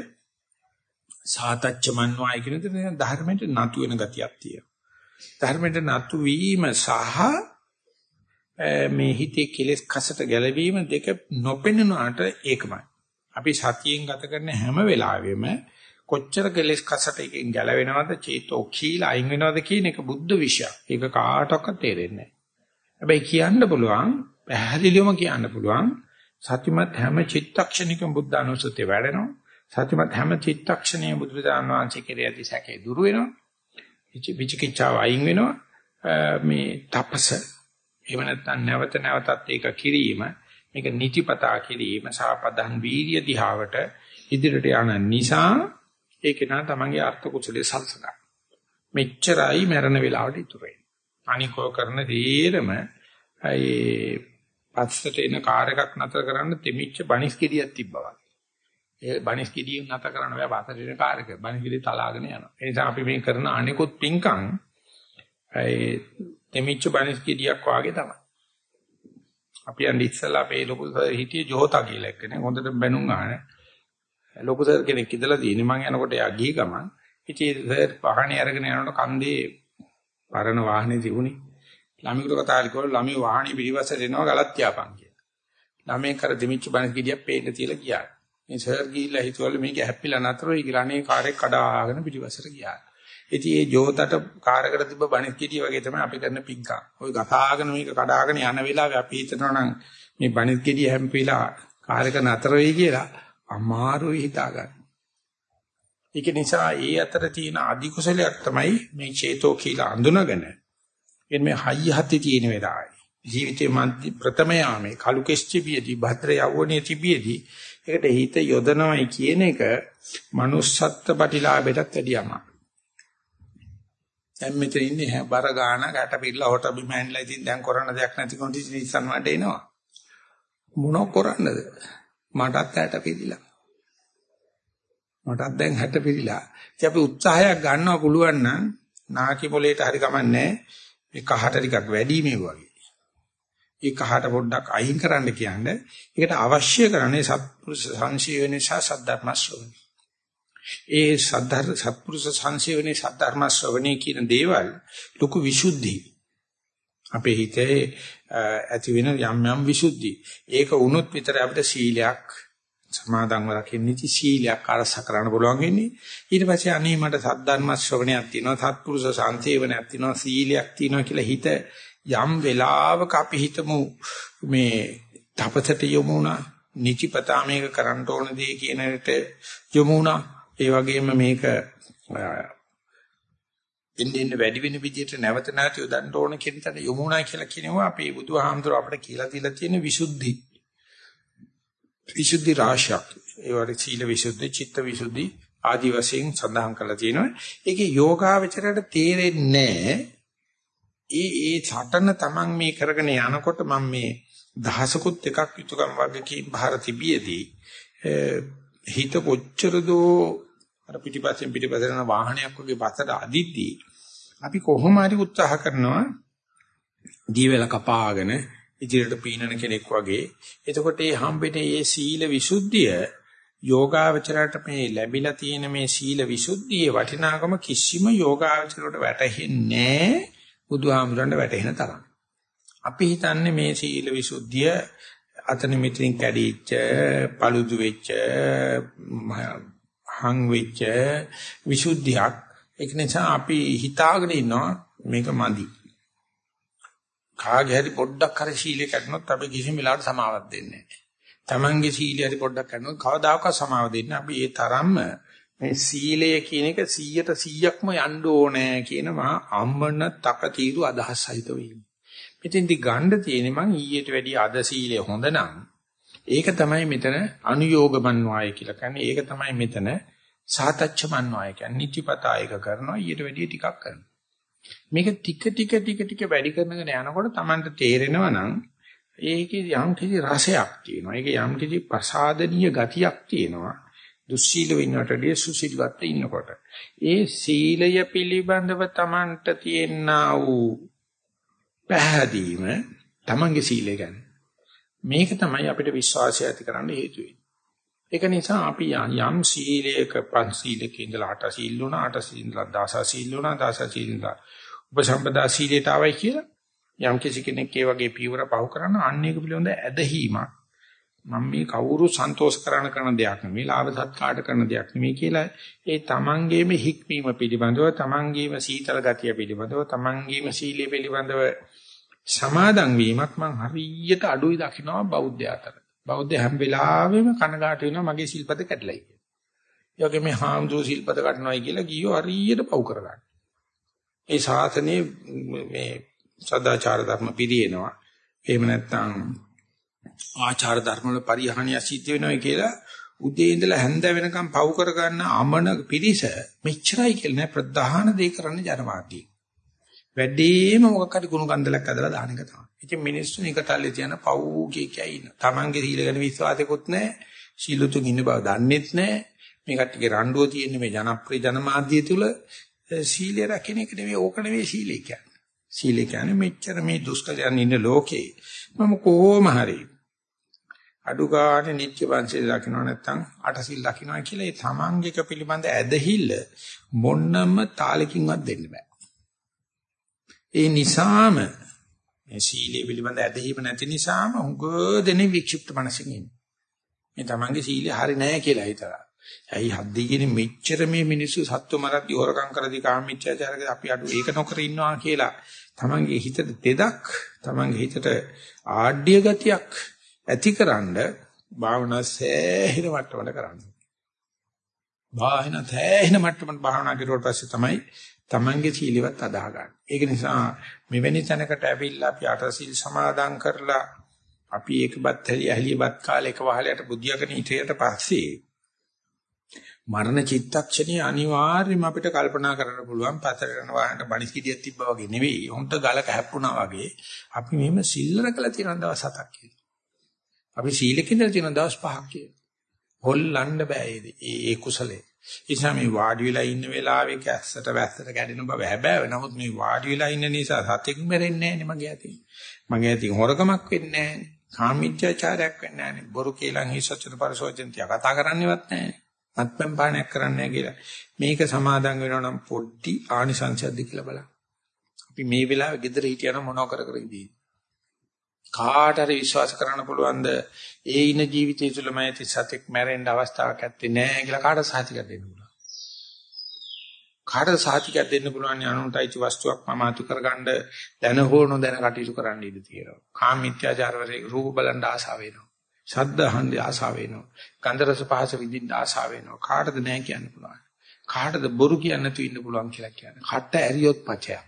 සාතච්චමන්්වාය කියන දේ ධර්මයට නතු වෙන ගතියක් තියෙනවා. ධර්මයට නතු වීම සහ මේ හිතේ කෙලෙස් කසට ගැලවීම දෙක නොපෙනෙනාට ඒකමයි. අපි සතියෙන් ගත කරන හැම වෙලාවෙම කොච්චර කෙලෙස් කසට එකෙන් ගැලවෙනවද චේතෝ කීලා අයින් වෙනවද කියන එක බුද්ධ විෂයක්. ඒක කාටවත් තේරෙන්නේ නැහැ. හැබැයි කියන්න පුළුවන් පැහැදිලිවම කියන්න පුළුවන් සතිමත් හැම චිත්තක්ෂණිකම බුද්ධ අනුසතිය වැඩෙනවා. සතිමත් හැම චිත්තක්ෂණයේ බුදුරජාණන් වහන්සේ කෙරෙහි ඇති සැකේ දුරු වෙනවා. විචිකිච්ඡාව අයින් වෙනවා. මේ තපස එහෙම නැත්නම් නැවත නැවතත් ඒක කිරීම මේක නිතිපතා කිරීම සාපදන් වීර්ය දිහාවට ඉදිරියට යන නිසා ඒක නා තමන්ගේ අර්ථ කුසලයේ සල්සගන්න. මෙච්චරයි මරණ වේලාවට ඉතුරු වෙන්නේ. අනිකෝ කරන දේරම ඒ පස්සට එන කාර් එකක් නතර කරන්න දෙමිච්ච බනිස් කිඩියක් තිබ්බා වගේ. ඒ බනිස් කිඩිය නතර කරන්න බෑ පස්සට එන කාර් එක. බනිස් කිඩිය තලාගෙන යනවා. ඒ නිසා අපි මේ කරන අනිකුත් පිංකම් ඒ දෙමිච්ච බනිස් කිඩියක් වාගේ තමයි. අපි යන් ඉස්සලා අපේ ලොකු හිටියේ ජෝතා කියලා එක්කනේ හොඳට බැනුම් අහන ලොකු සර් කෙනෙක් ඉඳලා තියෙන්නේ මං යනකොට එයා ගිහි ගමන් ඉතින් සර් වාහනේ අරගෙන යනකොට කන්දේ පරණ වාහනේ තිබුණේ ළමයිකට කතා කරලා ළමයි වාහනේ පිටිපස්සට එනවා ගලත් තියාපන් කියලා. ළමයි කර දෙමිච්ච බණ කිඩියක් පේන්න තියලා ගියා. මේ සර් ගිහිල්ලා හිතුවල මේක හැප්පිලා නතර වෙයි කියලා අනේ කාර් එක කඩාගෙන පිටිපස්සට ගියා. ඉතින් ඒ ජෝතට කාරකට තිබ්බ බණ කිඩිය වගේ තමයි අපි කරන පිංකම්. ওই ගතාගෙන මේක කඩාගෙන යන වෙලාවේ අපි හිතනවා නම් මේ බණ කිඩිය හැම්පිලා කාර් එක නතර වෙයි කියලා අමාරුයි හිතා ගන්න. ඒක නිසා ඒ අතර තියෙන අධි කුසලයක් තමයි මේ චේතෝ කියලා අඳුනගෙන එන්නේ හයිය හති තියෙන වෙලාවයි. ජීවිතේ මන්ති ප්‍රථම යාමේ කලු කෙස්චිපියදී භද්‍ර යවුණේ තිබියදී ඒකට හිත යොදනවයි කියන එක manussත්ත්ව ප්‍රතිලාභයටත් වැඩියම. දැන් මෙතන ඉන්නේ බර ගාන ගැට පිළලා හොට බිම ඇන්ලා ඉතින් දැන් කරන්න දෙයක් නැති කොහොමද ඉස්සන් වලට එනවා. මොනව කරන්නද? මටත් ඇට පිළිලා. මටත් දැන් හැට පිළිලා. ඉතින් අපි උත්සාහයක් ගන්නවා පුළුවන් නම් නාකි පොලේට හරි කමන්නේ මේ කහට ටිකක් වැඩි මේ වගේ. ඒ කහට පොඩ්ඩක් අයින් කරන්න කියන්නේ ඒකට අවශ්‍ය කරන්නේ සත්පුරුෂ සංසීවනේ සහ සද්ධර්ම ශ්‍රවණය. ඒ සද්ධර් සත්පුරුෂ සංසීවනේ සද්ධර්ම ශ්‍රවණේ කියන දේවල් ලොකු විසුද්ධි. අපේ හිතේ ඇති වෙන යම් යම් විසුද්ධි. ඒක වුණොත් විතර අපිට සීලයක් සමාදන්ව රකින්නේති සීලයක් අරස කරන්න පුළුවන් වෙන්නේ. ඊට පස්සේ අනේ මට සද්ධර්ම ශ්‍රවණයක් තියෙනවා, සත්පුරුෂ සංසේවනයක් තියෙනවා, සීලයක් තියෙනවා කියලා හිත යම් වෙලාවක අපි හිතමු මේ තපසට යමුණා, නිචිපතා මේක කරන්න ඕන දේ කියන එකට යමුණා. ඒ වගේම මේක ඉන්න ඉන්න වැඩි වෙන විදිහට නැවත නැවත යොදන්න ඕන කියන තැන යමුණා කියලා කියනවා අපේ බුදුහාමුදුර අපිට කියලා දීලා තියෙන විසුද්ධි. විසුද්ධි රාශියක්. ඒ වගේ සීල විසුද්ධි, චිත්ත විසුද්ධි ආදි වශයෙන් සඳහන් කරලා තියෙනවා. ඒකේ යෝගාවචරයට තේරෙන්නේ ඒ ඒ සටන Taman මේ කරගෙන යනකොට මම මේ දහසකුත් එකක් යුතුයකම් වගකීම් ಭಾರතිබියදී හිත කොච්චර දෝ අර පිටිපස්සෙන් පිටිපස්සට යන වාහනයක් වගේ පස්සට අදිද්දී අපි කොහොම හරි උත්සාහ කරනවා දීවැල කපාගෙන ඉදිරියට පීනන කෙනෙක් වගේ. එතකොට මේ හම්බෙන්නේ මේ සීල විසුද්ධිය යෝගාවචරයට මේ ලැබිලා තියෙන මේ සීල විසුද්ධියේ වටිනාකම කිසිම යෝගාවචරයට වැටහෙන්නේ බුදුහාමුදුරන්ට වැටහෙන තරම්. අපි හිතන්නේ මේ සීල විසුද්ධිය අතන මෙතනින් කැඩිච්ච, paludu වෙච්ච, හං වෙච්ච විසුද්ධියක්. ඒක නිසා අපි හිතාගෙන ඉන්නවා මේක මදි. කාගේ හරි පොඩ්ඩක් හරි සීලය කැඩුණොත් අපි කිසිම වෙලාවකට සමාවක් දෙන්නේ නැහැ. Tamange සීලය හරි පොඩ්ඩක් කැඩුණොත් කවදාකවත් සමාව දෙන්නේ අපි ඒ තරම්ම මේ සීලය කියන එක 100ට 100ක්ම යන්න ඕනේ කියන මහා අම්මන තකතිරු අදහසයිද වෙන්නේ. මෙතෙන්දි ගන්න තියෙන්නේ මං ඊට වැඩිය අද සීලය හොඳ නම් ඒක තමයි මෙතන අනුയോഗමන්වාය කියලා කියන්නේ. ඒක තමයි මෙතන සාතච්චමන්වාය කියන්නේ. නිතිපතා එක කරනවා ඊට වැඩිය ටිකක් කරනවා. මේක ටික ටික ටික ටික වැඩි කරනගෙන යනකොට Tamanට තේරෙනවා නම් ඒකේ යම් කිසි රසයක් තියෙනවා. ඒකේ යම් කිසි ප්‍රසාදනීය ගතියක් තියෙනවා. දුස්සීල වෙන්නටදී සුසීලවත් ඉන්නකොට. ඒ සීලය පිළිබඳව Tamanට තියෙනා වූ පැහැදීම Tamanගේ සීලය ගැන. මේක තමයි අපිට විශ්වාසය ඇති කරන්න හේතු වෙන්නේ. ඒක නිසා අපි යම් සීලයක පං සීලක ඉඳලා අට සීල් වුණා අට සීල් ඉඳලා දස සීල් වුණා දස සීල් ඉඳලා උපසම්පදා සීලයට ආවයි කියලා යම් කිසි කෙනෙක් ඒ වගේ පීවර පහු කරන අන්න ඒක පිළිබඳ ඇදහිීමක්. මම මේ කවුරු සන්තෝෂ කරන කරන දෙයක් නෙමෙයි ලාභ සත්කාට කරන දෙයක් නෙමෙයි කියලා ඒ තමන්ගේම හික්මීම පිළිබඳව තමන්ගේම සීතල ගතිය පිළිබඳව තමන්ගේම සීලය පිළිබඳව සමාදන් වීමක් මම හරියට අඩුයි දකින්නවා බෞද්ධ අතර බෞද්ධ හැම වෙලාවෙම කනගාට වෙනවා මගේ සිල්පද කැඩලයි කියලා. ඒ වගේ මේ හාමුදුරු සිල්පද කඩනවායි කියලා ගියෝ හරියට පව් කරගන්න. ඒ ශාසනයේ මේ සදාචාර ධර්ම පිළිෙනවා. එහෙම නැත්නම් ආචාර ධර්ම වල පරිහානිය සිද්ධ වෙනවා කියලා උදේ ඉඳලා හැන්ද වෙනකම් පව් කරගන්න අමන පිරිස මෙච්චරයි කියලා නෑ ප්‍රධාන දේ කරන්නේ ජනමාධ්‍ය. වැඩිම මොකක් හරි කුණු කන්දලක් අදලා දාන එක තමයි. ඉතින් මිනිස්සු නිකටල්ලේ තියන පව් කිය කිය ඉන්න. Tamange සීල ගැන විශ්වාසෙකුත් නෑ. සීලතුන් ඉන්න බව දන්නෙත් නෑ. මේ කට්ටියගේ රණ්ඩුව තියෙන්නේ මේ ජනප්‍රිය ජනමාධ්‍ය තුල සීලය රකින්න එක නෙවෙයි ඕක නෙවෙයි සීලය කියන්නේ. සීලය කියන්නේ මෙච්චර මේ දුෂ්කරයන් ඉන්න ලෝකේ මම කොහොම හරි අඩු ගන්න නිත්‍ය පංචශීල ලකිනවා නැත්නම් අටසිල් ලකිනවා කියලා ඒ තමන්ගේක පිළිබඳ ඇදහිල්ල මොන්නම තාලකින්වත් දෙන්න බෑ. ඒ නිසාම මේ සීලය පිළිබඳ ඇදහිම නැති නිසාම උග දෙනේ වික්ෂිප්ත මනසින් ඉන්නේ. මේ තමන්ගේ සීලය හරි නෑ කියලා හිතලා. ඇයි හද්දී මෙච්චර මේ මිනිස්සු සත්තු මරත් යෝරකම් කරදී කාමීච්ඡාචාරක අපි අඩු ඒක නොකර ඉන්නවා කියලා තමන්ගේ හිතට දෙදක් තමන්ගේ හිතට ආඩ්‍ය ගතියක් ඇතිකරනද භාවනා සෑහෙන මට්ටමකට කරන්න. භාවනා සෑහෙන මට්ටමකට භාවනා කරුවට පස්සේ තමයි තමන්ගේ සීලවත් අදාහ ගන්න. ඒක නිසා මෙවැනි තැනකට ඇවිල්ලා අපි අටසිල් සමාදන් කරලා අපි ඒකපත් හැලි ඇලියපත් කාලයක වහලයට බුද්ධියකන හිටියට පස්සේ මරණ චිත්තක්ෂණේ අනිවාර්යයෙන්ම අපිට කල්පනා කරන්න පුළුවන් පතර යන වාහනට බණිස්කිටියක් තිබ්බා වගේ නෙවෙයි. හොන්ට ගලක හැප්පුණා වගේ අපි මෙහෙම සිල්ලර කළ තියෙන දවස් හතක් කියලා. අපි සීලක ඉඳලා තියෙන දවස් පහක් කියලා. හොල්ලන්න බෑ ඒ ඒ කුසලේ. නිසා මේ වාඩි වෙලා ඉන්න වෙලාවේ කැස්සට වැස්සට කැඩෙන බව හැබැයි නමුත් මේ වාඩි වෙලා ඉන්න නිසා සතෙක් මැරෙන්නේ නැහැ නේ මගේ අතින්. මගේ අතින් හොරකමක් වෙන්නේ නැහැ නේ. කාමීත්‍යචාරයක් වෙන්නේ නැහැ නේ. බොරු කේලම් හිසචන පරිසෝචන්තිය කතා කරන්නේවත් නැහැ නේ. මත්පැන් පානයක් කරන්නේ නැහැ කියලා. මේක සමාදන් වෙනවා නම් පොඩ්ඩි ආනිසංසයක්ද කියලා බලන්න. අපි මේ වෙලාවේ ගෙදර හිටියනම් මොනව කර කර ඉඳී. කාට හරි විශ්වාස කරන්න පුළුවන්ද ඒ ඉන ජීවිතය තුළම ඇති සතෙක් මැරෙන්න අවස්ථාවක් ඇත්තේ නැහැ කියලා කාට සාතිකයක් දෙන්න පුළුවන්. කාට සාතිකයක් දෙන්න පුළුවන් අනුන්ටයිච වස්තුවක් මම අතු කරගන්න දැන හෝ නොදැන කටයුතු කරන්න ඉඩ තියෙනවා. කාම මිත්‍යාචාරවලේ රූප බලන් ආසාව වෙනවා. ශබ්ද අහන්න ආසාව වෙනවා. ගන්ධ රස පහස විඳින්න ආසාව වෙනවා. කාටද නැහැ කියන්න පුළුවන්. කාටද බොරු කියන්න නැතුව ඉන්න පුළුවන් කියලා කියන්නේ. කට ඇරියොත් පචයක්.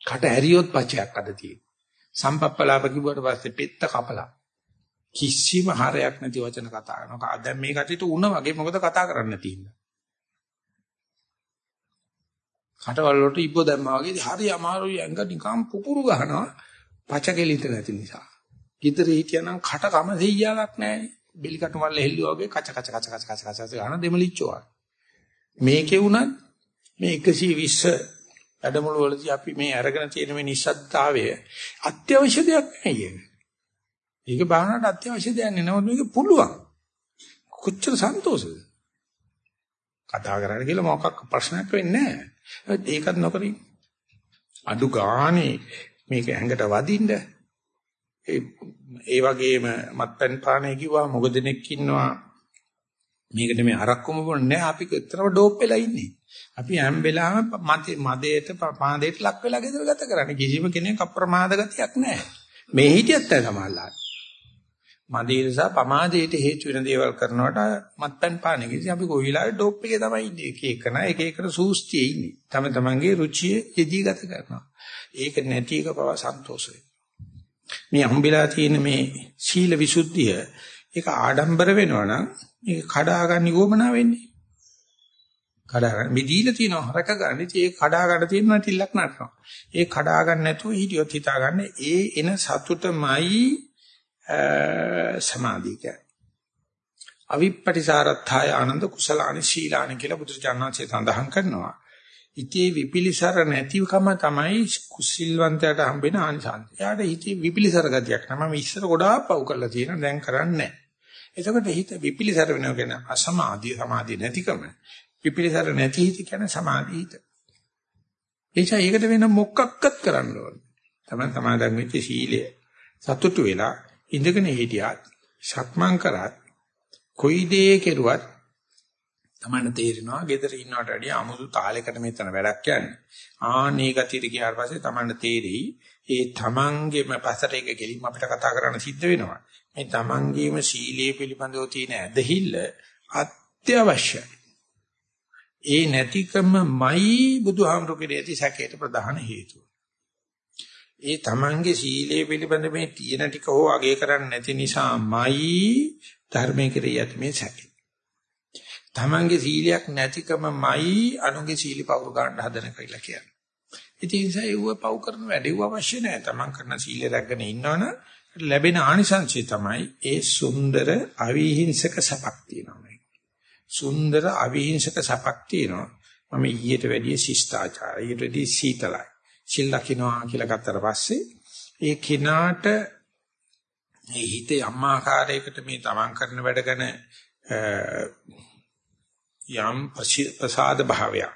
කට ඇරියොත් පචයක් අද තියෙන්නේ. සම්පප්පලාප කිව්වට පස්සේ පෙත්ත කපලා කිසිම හරයක් නැති වචන කතා කරනවා. දැන් මේ කටියට උණ වගේ මොකද කතා කරන්න තියෙන්නේ. කටවල වලට ඉබ්බ දැම්මා වගේ හරි අමාරුයි ඇඟ නිකම් පුපුරු ගහනවා පච කෙලිත නැති නිසා. ගිතර හිටියනම් කට කම දෙයියාවක් නැහැ. බෙලි කටු මල්ල හෙල්ලුවා වගේ කච කච කච කච කච කච ගන්න දෙමලිච්චෝ. මේකේ උනත් මේ 120 වැඩමුළු වලදී අපි මේ අරගෙන තියෙන මේ නිස්සද්දාවය අත්‍යවශ්‍ය දෙයක් නෙවෙයි. ඒක භාවනාවට අත්‍යවශ්‍ය දෙයක් නෙවෙයි. නමුත් මේක පුළුවන්. කොච්චර සන්තෝෂද? කතා කරන්න කියලා මොකක් ප්‍රශ්නයක් වෙන්නේ නැහැ. ඒකත් නොකරින් අඩු ගානේ මේක ඇඟට වදින්න ඒ වගේම මත්පැන් පානය කිව්වා මොකද දෙනෙක් ඉන්නවා මේකට මේ අරක්කම බොන්නේ අපි ඇත්තටම ඩෝප් වෙලා ඉන්නේ. අපි හැම වෙලාවෙම මදේ මදේට පාදේට ලක් වෙලා ගෙදර ගත කරන්නේ. කිසිම කෙනෙක් අප්‍රමාද ගතියක් නැහැ. මේ හිටියත් නැහැ සමහරවල්. මදේ නිසා පමාදයට හේතු වෙන දේවල් කරනකොට මත්පැන් පාන එක. ඉතින් අපි කොයි වෙලාවෙ ඩෝප් එකේ තමයි ඉන්නේ. එක එකන එක එකට සූස්තියේ ඉන්නේ. තම තමන්ගේ රුචිය යෙදී ගත කරනවා. ඒක නැති එක පව සන්තෝෂයි. මේ හම්බෙලා තියෙන මේ සීල විසුද්ධිය ඒක ආඩම්බර වෙනවා නම් මේක කඩා ගන්න යොමනා වෙන්නේ. කඩා ගන්න මේ දීලා තියෙනවා හරක ගන්න ඉතින් ඒක කඩා ගන්න තියෙනවා තිල්ලක් නටනවා. ඒ කඩා ගන්න නැතුව හිටියොත් හිතා ගන්න ඒ එන සතුටමයි සමාධිය කියන්නේ. අවිප්පටිසාරත්ථය ආනන්ද කුසලානි ශීලානි කියලා බුදුචානන්සේ සඳහන් කරනවා. ඉතේ විපිලිසර නැතිවකම තමයි කුසිල්වන්තයාට හම්බෙන ආනිසංසය. එයාට හිතේ විපිලිසර ගතියක් තමයි මම ඉස්සර ගොඩාක් පව් කරලා තියෙනවා දැන් කරන්නේ නැහැ. එතකොට හිත විපිලිසර වෙනවා කියන අසමාධිය සමාධිය නැතිකම විපිලිසර නැති හිත කියන්නේ සමාධි හිත. එيشා ඒකට වෙන මොකක්වත් කරන්න ඕනේ. තමයි සමාදන් වෙච්ච සීලය. සතුටු වෙලා ඉඳගෙන හිටියත් සක්මන් කරත් කොයි දේ කෙරුවත් තමන්න තේරෙනවා gedara ඉන්නවට වැඩිය අමුතු තාලයකට මෙතන වැඩක් යන්නේ. ආනේ ගතියට ගියාට පස්සේ තමන්න තේරෙයි ඒ තමන්ගේම පසට එක කෙලින්ම අපිට කතා කරන්න සිද්ධ වෙනවා. මේ තමන්ගේම සීලයේ පිළිබඳව තියෙන ඇදහිල්ල අත්‍යවශ්‍යයි. ඒ නැතිකමයි බුදුහාමුදුරේ ඇති සැකයට ප්‍රධාන හේතුව. ඒ තමන්ගේ සීලයේ පිළිබඳ මේ තියෙන ටික හෝ අගය කරන්නේ නැති නිසාමයි ධර්මයේ කෙරෙහි ඇති මේ සැකය. තමන්ගේ සීලයක් නැතිකමයි අනුගේ සීලි පවුරු ගන්න හදන කියලා කියන්නේ. ඉතින් ඒ ඒව පව් කරන වැඩේව අවශ්‍ය නැහැ. තමන් කරන සීලය රැගෙන ඉන්නවනම් ලැබෙන ආනිසංසය තමයි ඒ සුන්දර අවිහිංසක සපක් තියෙනවා. සුන්දර අවිහිංසක සපක් තියෙනවා. මම ඊට වැඩිය ශිෂ්ටාචාරය, ඊට වැඩිය සීතලයි. සිල් ලකිනවා කියලා ගත්තට පස්සේ ඒ කිනාට මේ හිතේ අම්මාකාරයකට මේ තමන් කරන වැඩ ගැන යම් ප්‍රසාද භාවයක්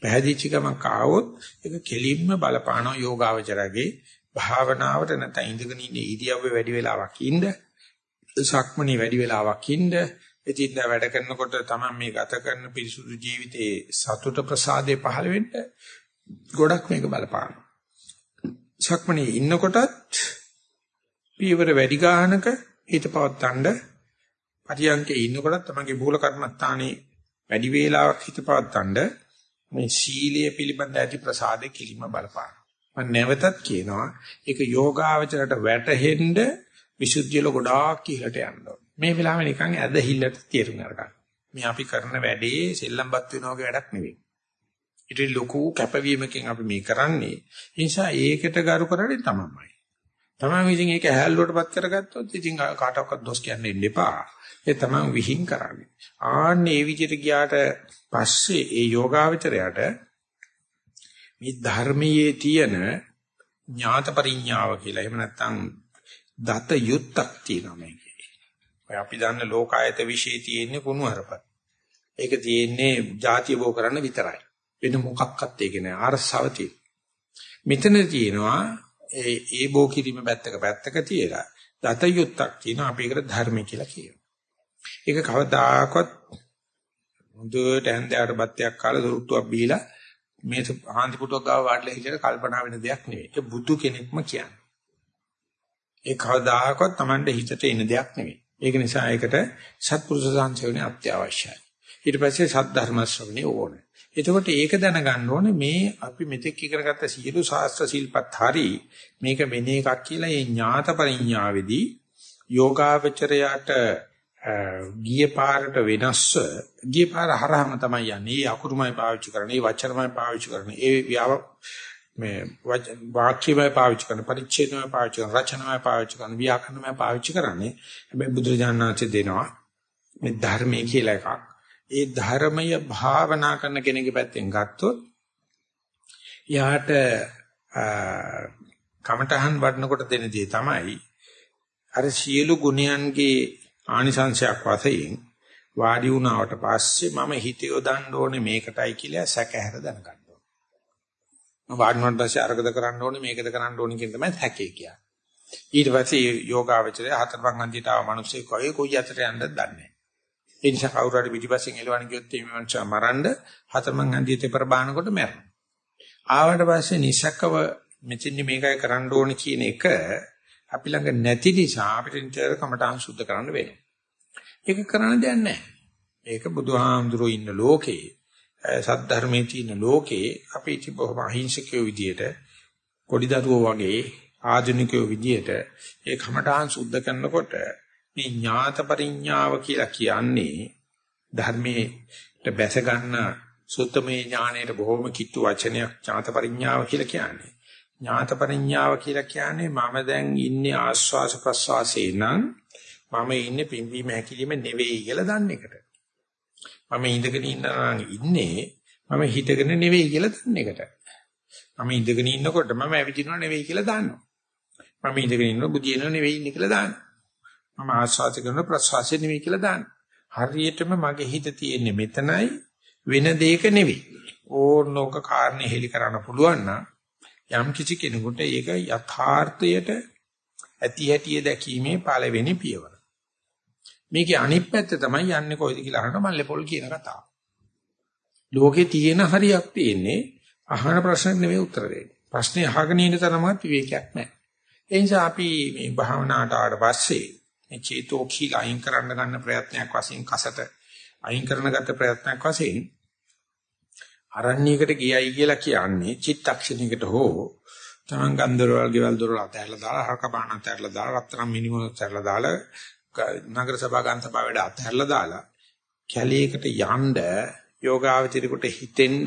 පැහැදිච්ච ගමක් ආවොත් ඒක කෙලින්ම බලපානවා යෝගාවචරගේ භාවනාවට නැත්නම් ඉඳගෙන ඉන්න ඉරියව්වේ වැඩි වෙලාවක් ඉන්න සක්මණේ වැඩි වෙලාවක් ඉන්න එදින්දා වැඩ කරනකොට තමයි මේ ගත කරන පිරිසුදු ජීවිතයේ සතුට ප්‍රසාදේ පහළ වෙන්න ගොඩක් මේක බලපානවා. සක්මණේ ඉන්නකොටත් පීවර වැඩි ගානක හිත පවත්තන්න පරියන්කේ ඉන්නකොටත් තමගේ මූල කර්මස්ථානේ වැඩි වේලාවක් හිත පවත්තන්න මේ සීලය පිළිබඳ ඇති ප්‍රසාදේ කිලිම බලපාන. මම නැවතත් කියනවා ඒක යෝගාවචරයට වැටහෙන්න විසුද්ධියල ගොඩාක් ඉහළට යන්න මේ වෙලාවේ නිකන් ඇදහිල්ලට තේරුම් අරගන්න. මේ අපි කරන වැඩේ සෙල්ලම්පත් වෙන වගේ වැඩක් නෙවෙයි. ඊට ලොකු කැපවීමකින් අපි මේ කරන්නේ. ඒ නිසා ඒකට ගරු කරන්නේ තමයි. තමයි විසින් ඒක හැල්ලුවටපත් කරගත්තොත් ඉතින් කාටවත් දොස් කියන්න ඉන්න එපා. ඒ තමයි විහිං කරන්නේ. ආන්නේ මේ විදිහට ගියාට පස්සේ ඒ යෝගාවචරයට මේ ධර්මයේ තියෙන ඥාත පරිඥාව කියලා එහෙම නැත්නම් දත යුත්තක් තියෙනවා මේකේ. ඔය අපි දන්න ලෝකායත વિશે තියෙන්නේ කුණුහරප. ඒක තියෙන්නේ ಜಾතිය බෝ කරන්න විතරයි. වෙන මොකක්වත් ඒක නෑ අරසවති. මෙතන තියෙනවා ඒ ඒ බෝ කිරීම පැත්තක පැත්තක තියලා දත යුත්තක් තියෙනවා අපි ඒකට ධර්ම කියලා කියනවා. ඒක කවදාකවත් හොඳට හැන්දෑවට බත්තයක් කාලා දොරුට්ටුවක් බීලා මේ හාන්ති පුටුවක් ගාව වාඩිලා හිටියට කල්පනා වෙන දෙයක් නෙවෙයි. ඒක බුදු කෙනෙක්ම කියන්නේ. ඒ කවදාකවත් Tamande හිතට එන දෙයක් නෙවෙයි. ඒක නිසා ඒකට සත්පුරුෂ සංසයෝනේ අත්‍යවශ්‍යයි. ඊට පස්සේ සත් ධර්ම ශ්‍රවණේ ඕනේ. එතකොට ඒක දැනගන්න ඕනේ මේ අපි මෙතෙක් ඉගෙනගත්ත සියලු ශාස්ත්‍ර ශිල්පත් හරි මේක වෙන එකක් කියලා මේ ඥාත පරිඥාවේදී යෝගාවචරයට ගිය පාරට වෙනස්ව ගිය පාර හරහම තමයි යන්නේ. ඒ අකුරුමයි පාවිච්චි කරන්නේ, ඒ වචනමයි පාවිච්චි කරන්නේ. ඒ ව්‍යාව මේ වාක්‍යමයි පාවිච්චි කරන, පරිච්ඡේදමයි පාවිච්චි කරන, රචනමයි පාවිච්චි කරන, ව්‍යාකරණමයි පාවිච්චි කරන්නේ. හැබැයි බුදුරජාණන් වහන්සේ දෙනවා මේ ධර්මයේ කියලා එකක්. ඒ ධර්මය භාවනා කරන කෙනෙකුගේ පැත්තෙන් ගත්තොත් යාට කමඨහන් වඩනකොට දෙන දේ තමයි අර සියලු ගුණයන්ගේ ආනිසංශයක් වශයෙන් වාඩි වුණාට පස්සේ මම හිත යොදන්න ඕනේ මේකටයි කියලා සැකහැර දැනගන්න ඕනේ. මම වාඩි වුණාට පස්සේ අරකද කරන්න ඕනේ මේකද කරන්න ඕනේ කියන තමයි සැකේ කියන්නේ. ඊට පස්සේ යෝගාවචරය හතරපන් අන්තිට ආව මිනිස්සේ කොයි කොයි අතට යන්නද දන්නේ නැහැ. ඒ නිසා කවුරු හරි පිටිපස්සෙන් එලවන්න ගියොත් මේ මනුස්සයා මරන්න හතරමන් අන්තියට පෙරබානකොට මැරෙනවා. ආවට පස්සේ නිසක්කව මෙතින් මේකයි කරන්න ඕනේ කියන එක අපි ළඟ නැති නිසා අපිට නිතර කමටහන් සුද්ධ කරන්න වෙනවා. ඒක කරන්න දෙයක් නැහැ. ඒක බුදුහාමුදුරුවෝ ඉන්න ලෝකේ සද්ධර්මයේ තියෙන ලෝකේ අපි ඉති බොහොම අහිංසකයෝ විදියට පොඩි දරුවෝ වගේ ආධුනිකයෝ විදියට ඒ කමටහන් සුද්ධ කරනකොට මේ ඥාත පරිඥාව කියලා කියන්නේ ධර්මයට බැස ගන්න සුත්තමේ ඥාණයට බොහොම කිට්ටු වචනයක් ඥාත පරිඥාව කියලා කියන්නේ. ඥාත පරිඥාව කියලා කියන්නේ මම දැන් ඉන්නේ ආස්වාස ප්‍රස්වාසයේ නම් මම ඉන්නේ පිම්බීම හැකිලිම නෙවෙයි කියලා දන්න එකට. මම ඉඳගෙන ඉන්නවා ඉන්නේ මම හිටගෙන නෙවෙයි කියලා දන්න එකට. මම ඉඳගෙන ඉන්නකොට මම ඇවිදිනව නෙවෙයි කියලා දන්නවා. මම ඉඳගෙන ඉන්නව බුදිනව නෙවෙයි ඉන්නේ කියලා දන්නවා. මම ආස්වාද කරන ප්‍රස්වාසය නෙවෙයි කියලා දන්නවා. හරියටම මගේ හිත තියෙන්නේ මෙතනයි වෙන දෙයක නෙවෙයි. ඕනෝක කාරණේ හෙලි කරන්න පුළුවන් නම් යම් කිසි කෙනෙකුට ඒක යථාර්ථයට ඇති හැටිය දැකීමේ පළවෙනි පියවර. මේකේ අනිත් පැත්ත තමයි යන්නේ කොයිද කියලා අහන මල්ලේපොල් කියන කතාව. ලෝකේ තියෙන හරියක් තියෙන්නේ අහන ප්‍රශ්න නෙවෙයි උත්තර දෙන්නේ. ප්‍රශ්නේ අහගෙන ඉන්න තරමවත් විවේකයක් නැහැ. ඒ නිසා අපි මේ භාවනාවට ආවට පස්සේ මේ චේතෝ කීල අයින් කරන්න ගන්න ප්‍රයත්නයක් වශයෙන් කසට අයින් කරන ගත ප්‍රයත්නයක් වශයෙන් අරණ්‍යයකට ගියයි කියලා කියන්නේ චිත්තක්ෂණයකට හෝ තමන් ගන්දරවල් ගෙවල් දොරවල් අතහැරලා දාලා හරක බාන අතහැරලා දාලා රත්තරන් මිනිමු අතහැරලා දාලා නගර සභා ගාන සභා වැඩ අතහැරලා දාලා කැලේකට යන්න යෝගාවචරිකට හිතෙන්න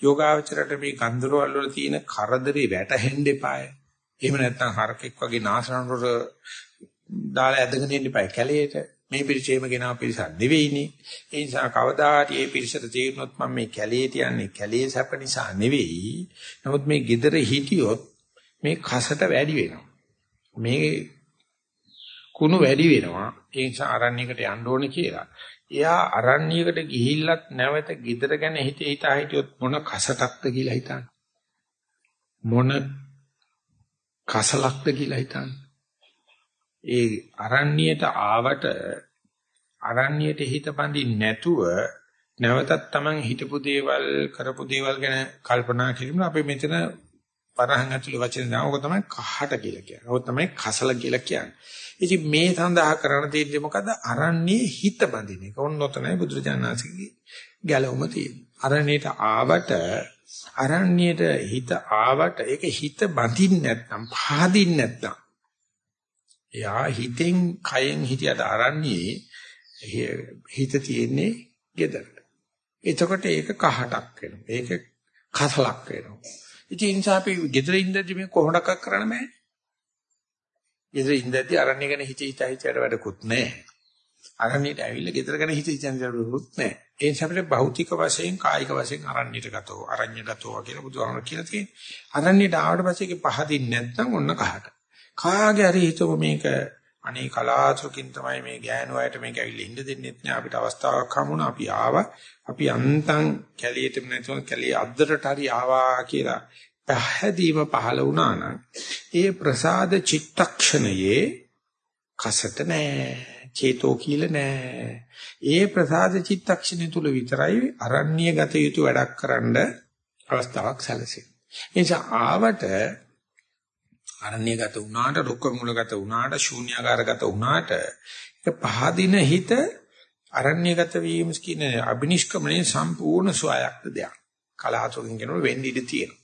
යෝගාවචරයට මේ ගන්දරවල් වල තියෙන කරදරේ වැටහෙන්න එපාය. එහෙම නැත්නම් හරකෙක් වගේ නාසනවල දාලා ඇදගෙන ඉන්න එපාය කැලේට. මේ පිරිසේම ගෙනාව පිරිසක් නෙවෙයිනේ. ඒ නිසා කවදා හරි මේ පිරිසට තේරුනොත් මම මේ කැලේ තියන්නේ කැලේ සැප නිසා නෙවෙයි. නමුත් මේ gedara හිටියොත් මේ කසට වැඩි වෙනවා. මේ කුණු වැඩි වෙනවා. ඒ නිසා අරණ්‍යයකට යන්න ඕනේ කියලා. එයා අරණ්‍යයකට ගිහිල්ලත් නැවත gedara ගැන හිත හිතා හිටියොත් මොන කසටක්ද කියලා හිතන්න. මොන කසලක්ද කියලා හිතන්න. ඒ අරණ්‍යයට ආවට අරණ්‍යයට හිත බඳින්න නැතුව නැවතත් Taman හිතපු දේවල් කරපු දේවල් ගැන කල්පනා කිරීම අපි මෙතන පරහන් ඇතුළේ වචන දාන ඕක තමයි කහට කියලා කියන්නේ. ඕක තමයි කසල කියලා කියන්නේ. ඉතින් මේ සඳහා කරන දෙන්නේ මොකද? අරණ්‍යයේ හිත බඳින එක. ඔන්න ඔතනයි බුදුරජාණන්සේගේ ගැලවුම තියෙන්නේ. අරණ්‍යයට ආවට අරණ්‍යයට හිත ආවට ඒක හිත බඳින්න නැත්නම් පහදින්න නැත්නම් එයා හිතෙන් කයෙන් හිතියට අරන්නේ හිත තියෙන්නේ gedara. එතකොට ඒක කහටක් වෙනවා. ඒක කසලක් වෙනවා. ඉතින් ඒ නිසා අපි gedara ඉඳදී මේ කොහොමඩක් කරන්න බෑ. ගෙදර ඉඳද්දි අරණ්‍ය ගැන හිත හිත හිතට වැඩකුත් නැහැ. අරණ්‍යට ඇවිල්ලා ගෙදර ගැන හිත හිත වැඩකුත් නැහැ. ඒ නිසා අපිට භෞතික වශයෙන් කායික වශයෙන් අරණ්‍යට ගතෝ අරණ්‍ය ගතෝ කියලා බුදුහාමර කියලා තියෙනවා. අරණ්‍යට ආවට පස්සේ ඒක පහදින්නේ නැත්නම් ඔන්න කහට. කාගේ හරි හිතව මේක අනේ කලාතුරකින් තමයි මේ ගෑනු අයට මේක ඇවිල්ලා ඉන්න දෙන්නෙත් නෑ. අපිට අවස්ථාවක් හමුණා අපි ආවා. අපි අන්තං කැලියෙටම නැතුව කැලිය අද්දරට හරි ආවා කියලා පැහැදීම පහළ වුණා නම් ඒ ප්‍රසාද චිත්තක්ෂණයේ කසට නෑ. චේතෝ කීල නෑ. ඒ ප්‍රසාද චිත්තක්ෂණය තුල විතරයි අරණ්‍ය ගත යුතු වැඩක් කරන්න අවස්ථාවක් සැලසෙන්නේ. ඒ නිසා ආවට අරණ්‍යගත වුණාට රුක්ක මූලගත වුණාට ශූන්‍යාකාරගත වුණාට ඒක පහදින හිත අරණ්‍යගත වීම කියන අබිනිෂ්ක්‍මණය සම්පූර්ණ සුවයක්ද දෙයක්. කලාතුරකින් කියනකොට වෙන්න ඉඩ තියෙනවා.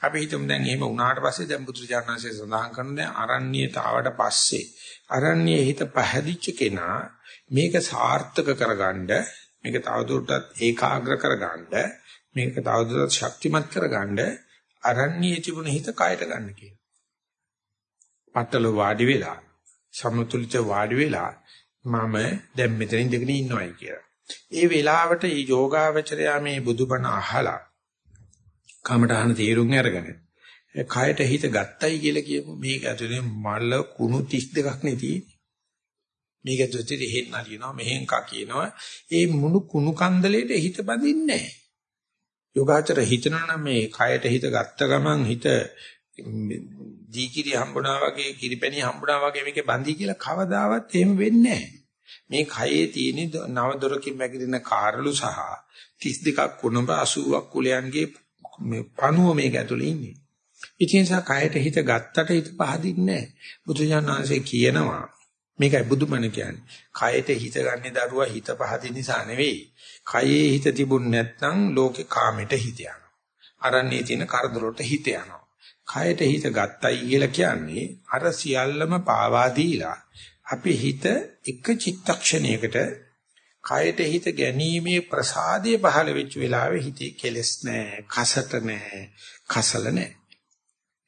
අපි හිතමු දැන් එහෙම වුණාට පස්සේ දැන් බුදුරජාණන්සේ සඳහන් කරන දැන් අරණ්‍යයට ආවට පස්සේ අරණ්‍යයේ හිත පහදිච්ච කෙනා මේක සාර්ථක කරගන්න මේක තවදුරටත් ඒකාග්‍ර කරගන්න මේක තවදුරටත් ශක්තිමත් කරගන්න අරණ්‍යයේ තිබුණ හිත කයට ගන්න කියන. පట్టල වාඩි වෙලා සමතුලිත වාඩි වෙලා මම දැන් මෙතන ඉඳගෙන ඉන්නවයි කියලා. ඒ වෙලාවට මේ යෝගාවචරයා මේ බුදුබණ අහලා කමටහන තීරුම් අරගෙන කයට හිත ගත්තයි කියලා කියමු මේක ඇතුලේ මල කුණු 32ක් නෙති. මේක ඇතුලේ හේත් නලියනවා මෙහෙන් කා කියනවා. ඒ මුණු කුණු කන්දලේට හිත බඳින්නේ නැහැ. යෝගාචර හිතනවා නම් මේ කයට හිත ගත්ත ගමන් හිත දීකිරි හම්බුණා වගේ කිරිපැණි හම්බුණා වගේ මේකේ බඳී කියලා කවදාවත් එහෙම වෙන්නේ මේ කයේ තියෙන නව දොරකින් වැగిරෙන කාරළු සහ 32ක් කුණඹ 80ක් කුලයන්ගේ මේ පණුව මේක ඇතුලේ ඉන්නේ. ඉතින් සා කයට හිත ගත්තට හිත පහදින්නේ නැහැ. බුදුජානනාංශේ කියනවා මේකයි බුදුමණ කියන්නේ. කයට හිත ගන්න දරුවා හිත පහදින නිසා නෙවෙයි. කයේ හිත තිබුණ නැත්නම් ලෝකේ කාමෙට හිත යනවා. අරන්නේ තියෙන කරදරවලට හිත යනවා. කයට හිත ගත්තයි කියලා කියන්නේ අර සියල්ලම පාවා දීලා අපි හිත එක චිත්තක්ෂණයකට කයට හිත ගැනීමේ ප්‍රසාදයේ පහළ වෙච්ච වෙලාවේ හිතේ කෙලස් නැහැ, කසට නැහැ, කසල නැහැ.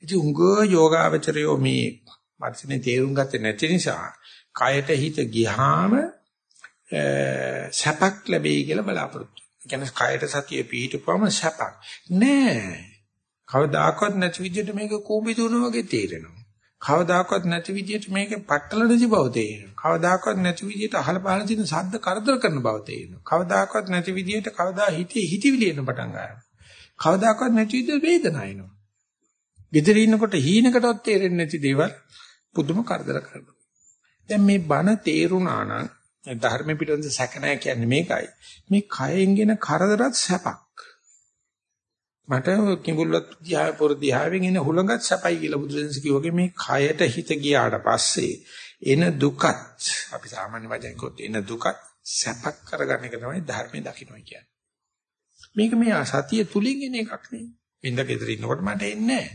ඉතින් උංග යෝගාවචරයෝ මේ වචනේ තේරුම් ගත්තේ නැති නිසා කයට හිත ගියාම සැපක් ලැබෙයි කියලා බලාපොරොත්තු. ඒ කියන්නේ කයට සතිය පිහිටපුවම සැපක් නෑ. කවදාකවත් නැති විදිහට මේක කූඹි දුවන වගේ තේරෙනවා. කවදාකවත් නැති විදිහට මේක පట్టල නැති බව තේරෙනවා. කවදාකවත් නැති විදිහට අහල පහල තියෙන ශබ්ද කරදර කරන බව තේරෙනවා. කවදාකවත් නැති විදිහට කවදා හිතේ හිතවිලි එන පටන් ගන්නවා. කවදාකවත් නැති විදිහට වේදනාව එනවා. ගෙදර ඉන්නකොට හීනකටවත් තේරෙන්නේ නැති දේවල් පුදුම කරදර කරනවා. දැන් මේ බණ තේරුණා නම් ධර්ම පිටවෙන්ද සැක නැහැ කියන්නේ මේකයි. මේ කයෙන්ගෙන කරදරත් සැපක්. මට කිඹුල්ලත් දිහා පොර දිහාවෙන් එන හුලඟත් සපයි කියලා බුදුසෙන්ස කිව්වගේ මේ කයට හිත ගියාට පස්සේ එන දුකත් අපි සාමාන්‍ය වචෙන් කිව්වොත් එන දුකත් සැපක් කරගන්න එක තමයි ධර්මයේ දකින්න කියන්නේ. මේක මේ සතිය තුලින් එන එකක් නෙවෙයි. වින්ද ගෙදර ඉන්නකොට මට එන්නේ නැහැ.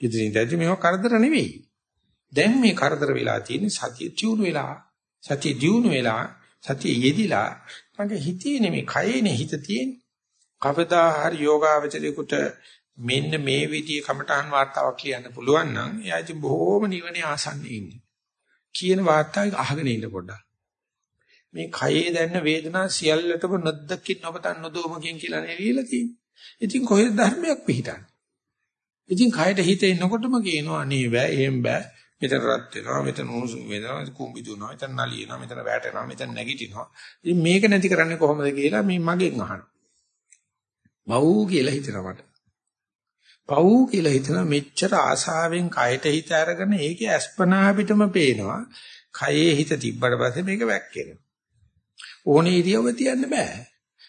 ගෙදර ඉඳද්දි මේව කරදර නෙවෙයි. දැන් මේ කරදර වෙලා තියෙන්නේ සතිය තියුණු වෙලා සතිය දියුණු වෙලා සතිය යෙදිලා මගේ හිතේ නෙමෙයි කයේනේ හිත තියෙන්නේ. කවදා හරි යෝගාවචරේකට මෙන්න මේ විදිහේ කමඨාන් වාර්තාවක් කියන්න පුළුවන් නම් එයා ඉතින් බොහොම නිවනේ ආසන්නේ ඉන්නේ. කියන වාර්තාවක අහගෙන ඉන්න පොඩ්ඩක්. මේ කයේ දැනෙන වේදනා සියල්ලටම නොදකින් නොපතන් නොදොමකින් කියලා නෙලියලා තියෙන්නේ. ඉතින් කොහෙද ධර්මයක් පිහිටන්නේ? ඉතින් කයට හිත එනකොටම කියනවා අනේ බෑ එහෙම බෑ. මෙතන රත් වෙනවා මෙතන උණුසුම් වෙනවා කුඹි දුවනවා මෙතන නලියනවා මෙතන වැටෙනවා මෙතන නැගිටිනවා. ඉතින් මේක නැති කරන්නේ කොහොමද කියලා මේ මගෙන් අහනවා. පව් කියලා හිතනවා මට. පව් කියලා හිතන මෙච්චර ආසාවෙන් කයට හිත අරගෙන ඒකේ අස්පනා පිටම පේනවා. කයේ හිත තිබ්බට පස්සේ මේක වැක්කෙනවා. ඕනේ ඉරියව්ව තියන්න බෑ.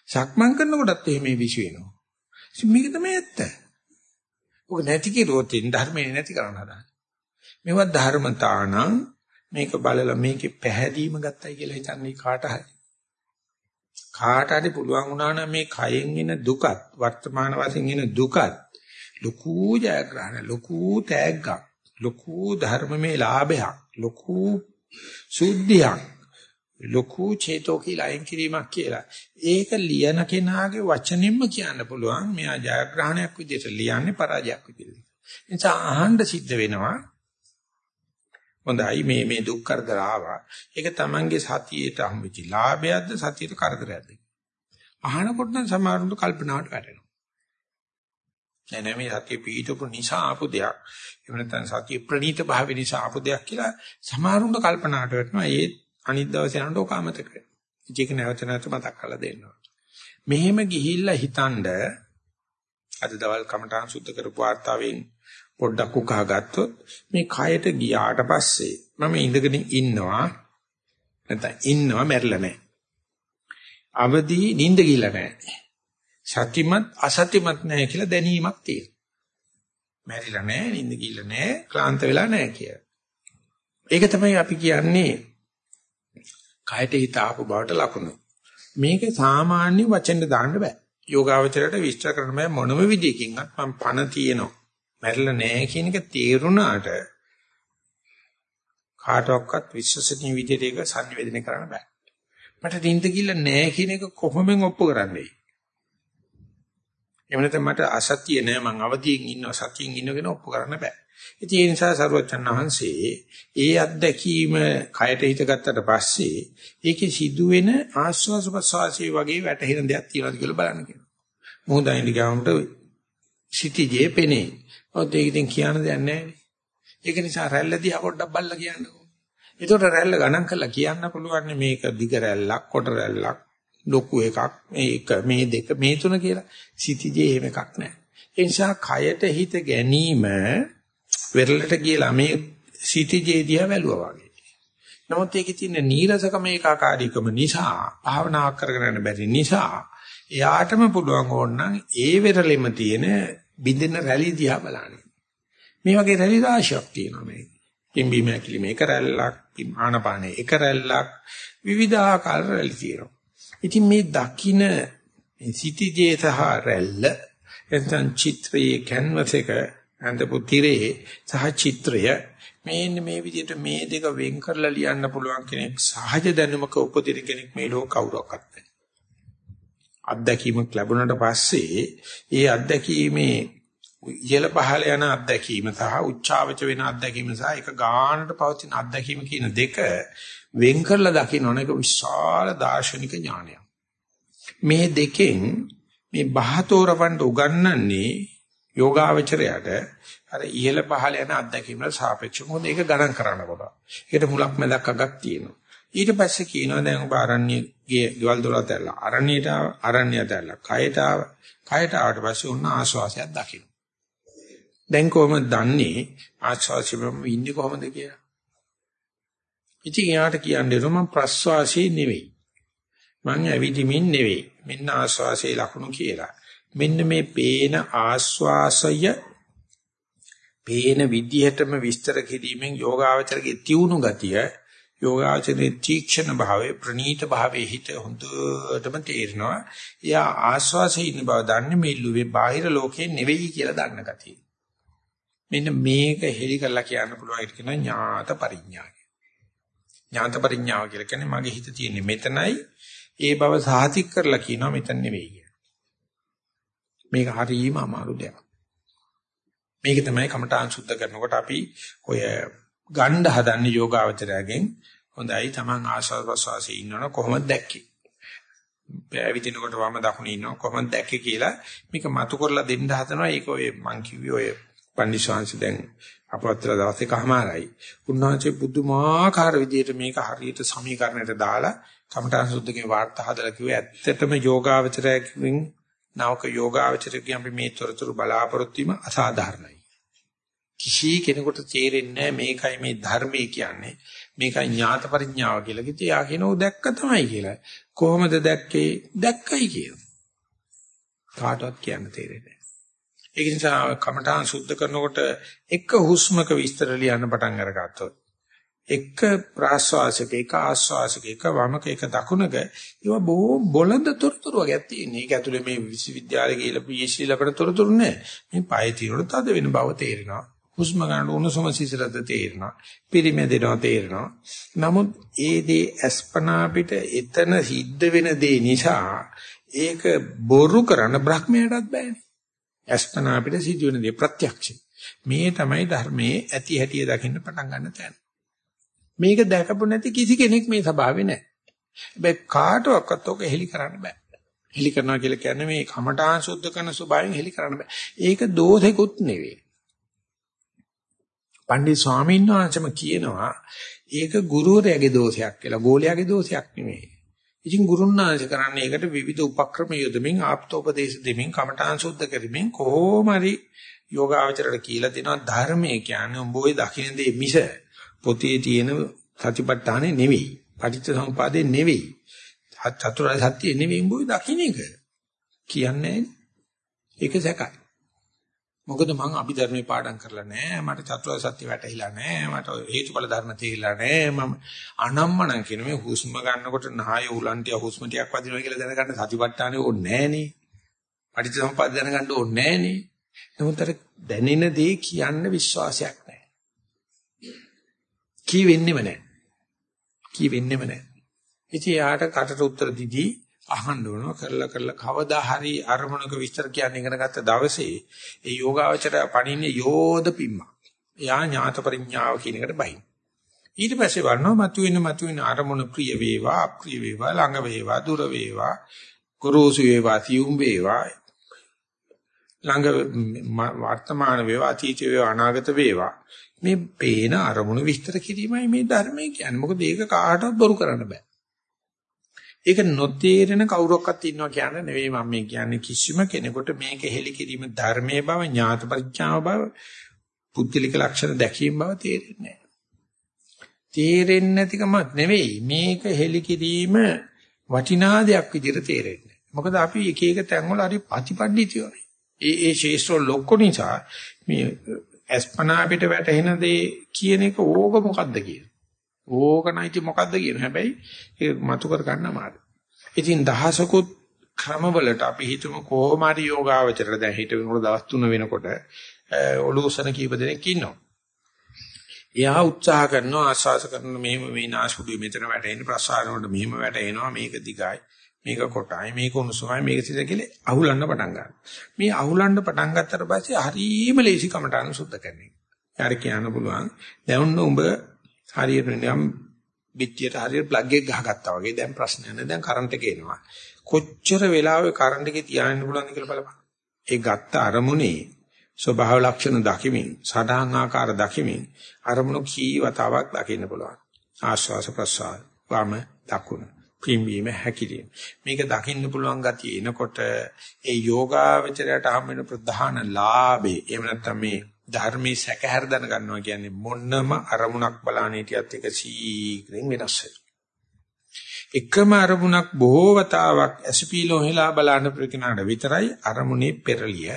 සක්මන් කරනකොටත් එහෙම විශ්ව වෙනවා. මේක තමයි ඇත්ත. ඔක නැති කිරුවොත් ධර්මේ නැති කරන්න හදන. මේවත් ධර්මතානම් මේක බලලා මේකේ පැහැදීම ගත්තයි කියලා හිතන්නේ කාට හරි. කාට හරි පුළුවන් වුණා නම් මේ කයෙන් එන දුකත් වර්තමාන වශයෙන් එන දුකත් ලොකු ජයග්‍රහණ ලොකු තෑග්ගක් ලොකු ධර්මමේ ලාභයක් ලොකු සුද්ධියක් ලොකු චේතෝ කියලා අයින් කිරීමක් කියලා. ඒක ලියන කෙනාගේ වචනින්ම කියන්න පුළුවන් මෙයා ජයග්‍රහණයක් විදිහට ලියන්නේ පරාජයක් විදිහට. නිසා අහන්න සිද්ධ වෙනවා හොඳයි මේ මේ දුක් කරදර ආවා. ඒක Tamange සතියේට හම්බෙච්ච ලාභයක්ද සතියට කරදරයක්ද? අහනකොට නම් සමහරුන්ට කල්පනාවට වැටෙනවා. නෑ නෑ මේ සතිය පිහිටපු නිසා ආපු දෙයක්. එහෙම නැත්නම් සතිය ප්‍රණීත භාවය නිසා ආපු දෙයක් කියලා සමහරුන්ට කල්පනාවට වැටෙනවා. ඒ අනිත් දවසේ යනකොට ඔක අමතක වෙනවා. ඒක නැවත නැවත මතක් කරලා දෙන්නවා. මෙහෙම ගිහිල්ලා හිතනද අද දවල් කමඨාන් සුද්ධ කරපු වාර්තාවෙන් පොඩ්ඩක් උකහා ගත්තොත් මේ කයට ගියාට පස්සේ මම ඉඳගෙන ඉන්නවා නැත්නම් ඉන්නවා මැරිලා නැහැ. අවදි නිින්ද ගිහලා නැහැ. සත්‍යමත් අසත්‍යමත් නැහැ කියලා දැනීමක් තියෙනවා. මැරිලා නැහැ, නිින්ද ගිහලා නැහැ, ක්ලාන්ත වෙලා නැහැ කියලා. ඒක තමයි අපි කියන්නේ කයට හිත ආපු බවට ලකුණු. මේක සාමාන්‍ය වචෙන්ද දාන්න බෑ. යෝගාවචරයට විස්තර කරන්න බෑ මොනම විදියකින්වත් මම පණ තියෙනවා. මැරිලා නැහැ කියන එක තේරුණාට කාටවත් විශ්වසනීය විදිහට ඒක sannivedana කරන්න බෑ. මට දින්ද කිල්ල නැහැ කියන එක කොහොමෙන් ඔප්පු කරන්නේ? එහෙම නැත්නම් මට අසත්‍ය නෑ මං අවදියෙන් ඉන්නවා සතියෙන් ඉන්නගෙන ඔප්පු කරන්න බෑ. ඉතින් ඒ නිසා සරුවචන් වහන්සේ ඒ අත්දැකීම කයට හිත ගත්තට පස්සේ ඒකේ සිදුවෙන ආස්වාස ප්‍රසවාසයේ වගේ වැටහෙන දෙයක් තියෙනවද කියලා බලන්න කියනවා. මොහොතයින් ගාමට සිටිජේ පෙනේ. ඔත් ඒක ඉතින් කියන්න දෙයක් නැහැ. ඒක නිසා රැල්ල දිහා පොඩ්ඩක් බලලා කියන්නකෝ. ඒකට රැල්ල ගණන් කරලා කියන්න පුළුවන් මේක දිග රැල්ලක්, කොට රැල්ලක්, ලොකු එකක්, මේක මේ දෙක මේ තුන කියලා. සිටිජේ එහෙම එකක් නැහැ. ඒ නිසා කයට හිත ගැනීම වෙරළට කියලා මේ සිටිජේ දිහා බැලුවා වගේ. නමුත් ඒකේ තියෙන නීරසකම ඒකාකාරීකම නිසා භාවනාවක් කරගෙන යන්න බැරි නිසා එයාටම පුළුවන් ඕනනම් ඒ වෙරළෙම තියෙන බින්දෙන රැලි දිහා බලන්න. මේ වගේ රැලි රාශියක් තියෙනවා මේ. පිම්බීම ඇකිලිම එක රැල්ලක්, ආනපානේ එක රැල්ලක්, විවිධාකාර රැලි තියෙනවා. ඉතින් මේ දකින්න මේ සිටිජේ සහ රැල්ල එතන චිත්‍රයේ කැන්වස් එක අඳපු තිරේ සහ චිත්‍රය මේන්න මේ විදිහට මේ දෙක වෙන් කරලා ලියන්න පුළුවන් කෙනෙක් සහජ දැනුමක උපදින කෙනෙක් මේ ලෝක කවුරක්වත් නැහැ. අත්දැකීමක් ලැබුණාට පස්සේ ඒ අත්දැකීමේ ඉහළ පහළ යන අත්දැකීම සහ උච්චාවච වෙන අත්දැකීම සහ එක ගානට පවතින අත්දැකීම කියන දෙක වෙන් කරලා දකින්න ඕන එක විශාල දාර්ශනික ඥානයක්. මේ දෙකෙන් මේ බහතෝරවන්න උගන්වන්නේ යෝගාවචරයට අර ඉහළ පහළ යන අත්දැකීම් වල සාපේක්ෂව මොකද ඒක ගණන් කරන්න කොට. ඒකට මුලක් මැදක් අගක් තියෙනවා. ඊට පස්සේ කියනවා දැන් ඔබ ආරණ්‍ය ගිය ගෙවල් දොරත් ඇරලා ආරණ්‍යයට ආරණ්‍යයට ඇරලා කයට ආව. කයට ආවට පස්සේ උන්න ආශ්වාසයක් දකින්න. දැන් කොහොමද දන්නේ ආශ්වාසෙම ඉන්නේ කොහොමද කියලා? ඉතින් යාට කියන්නේ මම ප්‍රශ්වාසයේ නෙවෙයි. මං ඇවිදිමින් නෙවෙයි. මෙන්න ආශ්වාසයේ ලකුණු කියලා. මෙන්න මේ පේන ආශ්වාසය පේන විදිහටම විස්තර කිරීමෙන් යෝගාවචරගේ තියුණු ගතිය යෝගාචරයේ තීක්ෂණ භාවයේ ප්‍රනීත භාවයේ හිත හොඳටම තේරෙනවා. එයා ආස්වාසේ ඉන්න බව දන්නේ මේ ලුවේ බාහිර ලෝකේ නෙවෙයි කියලා දන්න ගතිය. මෙන්න මේක හෙලි කරලා කියන්න පුළුවන් ඒක කියන ඥාත පරිඥා. ඥාත පරිඥාව කියලා කියන්නේ මගේ හිත තියෙන්නේ මෙතනයි ඒ බව සාතික් කරලා කියනවා මෙතන නෙවෙයි කියලා. මේක හරියම අමාරු දෙයක්. මේක තමයි කමඨාන් සුද්ධ කරනකොට අපි ඔය ගණ්ඩ හදන්නේ යෝගාවචරයෙන් හොඳයි Taman ආස්වාද ප්‍රසවාසයේ ඉන්නවන කොහොමද දැක්කේ? පැවිදිනකොට වම දකුණ ඉන්නව කොහොමද දැක්කේ කියලා මේක මතු කරලා දෙන්න හදනවා. ඒක ඔය මං කිව්වේ ඔය පන්දිස්වාංශ දැන් අපවත්තර දවසේ කහමාරයි. උන්වහන්සේ බුදුමාකාර විදියට මේක හරියට සමීකරණයට දාලා කමඨාන් සුද්ධකේ වාර්තා හදලා කිව්වේ ඇත්තටම යෝගාවචරයෙන් නවක යෝගාවචරයෙන් අපි මේ තොරතුරු බලාපොරොත්තු වීම අසාධාරණයි. කිසි කෙනෙකුට තේරෙන්නේ මේකයි මේ ධර්මයේ කියන්නේ. මේකයි ඥාත පරිඥාව කියලා. කිව්ති යා කියනෝ දැක්ක තමයි කියලා. කොහොමද දැක්කේ? දැක්කයි කියනවා. කාටවත් කියන්න තේරෙන්නේ නැහැ. ඒ නිසා කමඨාන් සුද්ධ කරනකොට එක හුස්මක විස්තර ලියන්න පටන් අරගත්තොත් එක ප්‍රාශ්වාසක එක ආශ්වාසක එක වමක එක දකුණක ඒවා බොහෝ බොළඳ තොරතුරු වගේ තියෙන. ඒක ඇතුලේ මේ විශ්වවිද්‍යාලේ ගිහලා PhD ලබන තොරතුරු නෑ. මේ පය తీරොත් අද වෙන බව තේරෙනවා. හුස්ම ගන්න උණුසුම සිසිලද තේරෙනවා. පිරිමැදෙනවා තේරෙනවා. නමුත් ඒ දේ අස්පනා පිට එතන සිද්ධ වෙන දේ නිසා ඒක බොරු කරන්න බ්‍රහ්මයටත් බෑනේ. අස්පනා පිට සිද්ධ වෙන දේ ප්‍රත්‍යක්ෂයි. මේ තමයි ධර්මයේ ඇති හැටිය දකින්න පටන් ගන්න තැන. මේක දැකපු නැති කිසි කෙනෙක් මේ ස්වභාවේ නැහැ. හැබැයි කාටවත් ඔක හෙලි කරන්න බෑ. හෙලි කරනවා කියලා කියන්නේ මේ කමඨාන් සුද්ධ කරන ස්වභාවයෙන් හෙලි කරන්න බෑ. ඒක දෝෂෙකුත් නෙවෙයි. පණ්ඩිත ස්වාමීන් වහන්සේම කියනවා ඒක ගුරුවරයාගේ දෝෂයක් කියලා ගෝලයාගේ දෝෂයක් නෙමෙයි. ඉතින් ගුරුන්නාංශ කරන්නේ ඒකට විවිධ උපක්‍රම යොදමින් ආප්තෝපදේශ දෙමින් කමඨාන් සුද්ධ කරමින් කොහොම හරි යෝගාවචරයට කියලා දෙනවා ධර්මයේ කියන්නේ උඹ ওই දකින්න දේ මිස පොතේ තියෙන සතිපට්ඨානේ නෙවෙයි. පටිච්ච සමුපාදේ නෙවෙයි. චතුරාර්ය සත්‍ය නෙවෙයි උඹ දකින්න එක. කියන්නේ ඒක සැකයි. මොකද මං අභිධර්මේ පාඩම් කරලා නැහැ. මට චතුරාර්ය සත්‍ය වැටහිලා නැහැ. මට හේතුඵල ධර්ම තේරිලා නැහැ. මම අනම්මනම් කියන මේ හුස්ම ගන්නකොට නහය උලන්ටිය හුස්ම ටිකක් වදිනවා කියලා දැනගන්න සතිපට්ඨානෙ ඕනේ නැහනේ පටිච්චසමුප්පාද දැනගන්න ඕනේ නැහනේ නමුත් අර දැනෙන දේ කියන්න විශ්වාසයක් නැහැ. කී වෙන්නෙම නැහැ. කී වෙන්නෙම නැහැ. ඉතින් යාට කටට උත්තර දීදී අහන්න ඕන කරලා කරලා කවදා හරි අරමුණක විස්තර කියන්න ඉගෙන ගත්ත දවසේ ඒ යෝගාවචරය පණින්නේ යෝධ පිම්ම. එයා ඥාත පරිඥාව කියන එකට බහින්. ඊට පස්සේ වර්ණව මතුවෙන මතුවෙන අරමුණ ප්‍රිය වේවා අප්‍රිය වේවා ළඟ වේවා දුර වේවා කුරුසු වේවා තියුම් වේවා ළඟ වර්තමාන වේවා අතීත වේවා අනාගත වේවා මේ පේන අරමුණු විස්තර කිරීමයි මේ ධර්මයේ කියන්නේ. මොකද ඒක කාටවත් බොරු කරන්න බෑ. ඒක නොතේරෙන කවුරක්වත් ඉන්නවා කියන්නේ නෙවෙයි මම මේ කියන්නේ කිසිම කෙනෙකුට මේක හෙලි කිරීම ධර්මයේ බව ඥාත පරිඥාව බව පුද්ගලික ලක්ෂණ දැකීම බව තේරෙන්නේ නැහැ. තේරෙන්නේ නැතිකම නෙවෙයි මේක හෙලි කිරීම වටිනා දෙයක් විදිහට තේරෙන්නේ. මොකද අපි එක එක තැන්වල හරි ප්‍රතිපද්ධිතියෝනේ. ඒ ඒ ශේෂ්ත්‍ර ලොක්ක නිසා මේ අස්පනා පිට වැටෙන දේ කියන එක ඕක මොකද්ද කියන. ඕකනයිටි මොකද්ද කියන හැබැයි ඒක මතු කර ගන්න අමාරු. ඉතින් දහසකුත් ක්‍රමවලට අපි හිතමු කොහොම හරි යෝගාවචරයට දැන් හිට වෙනකොට දවස් 3 වෙනකොට ඔලූසන කීප දෙනෙක් ඉන්නවා. එයා උත්සාහ කරනවා ආස්වාස කරන මෙහෙම මේ නාස්පුඩුවේ මෙතන වැටෙන ප්‍රසාරණයට මෙහෙම වැටෙනවා මේක දිගයි මේක කොටයි මේක උණුසුමයි මේක සිද කියලා අහුලන්න පටන් ගන්නවා. මේ අහුලන්න පටන් ගත්තට පස්සේ හරීම ලේසි කමටහන සුද්ධ කරන්නේ. යාර කියන්න පුළුවන් දැන් උඹ හරියට නිකම් පිටියට හරියට ප්ලග් එක ගහගත්තා වගේ. දැන් ප්‍රශ්නයක් නෑ. දැන් කරන්ට් එක එනවා. කොච්චර වෙලාවෙ කරන්ට් එකේ තියාගෙන පුළුවන්ද කියලා බලපන්. ඒ ගත්ත අරමුණේ ස්වභාව ලක්ෂණ දකිමින් සඩහන් ආකාර දකිමින් අරමුණු කී වතාවක් දකින්න පුළුවන්. ආස්වාස ප්‍රසආර වම දකුණ පිම්බීම හැකිලිම. මේක දකින්න පුළුවන් ගතිය එනකොට ඒ යෝගාවචරයට හම් වෙන ප්‍රධාන ලාභේ එහෙම නැත්නම් මේ ධර්මයේ සැකහැර දැන ගන්නවා කියන්නේ මොනම අරමුණක් බලාන හිටියත් එක සීක්‍රෙන් වෙනස් එකම අරමුණක් බොහෝ වතාවක් ඇසිපීලෝ හෙලා බලන ප්‍රකිනාට විතරයි අරමුණේ පෙරලිය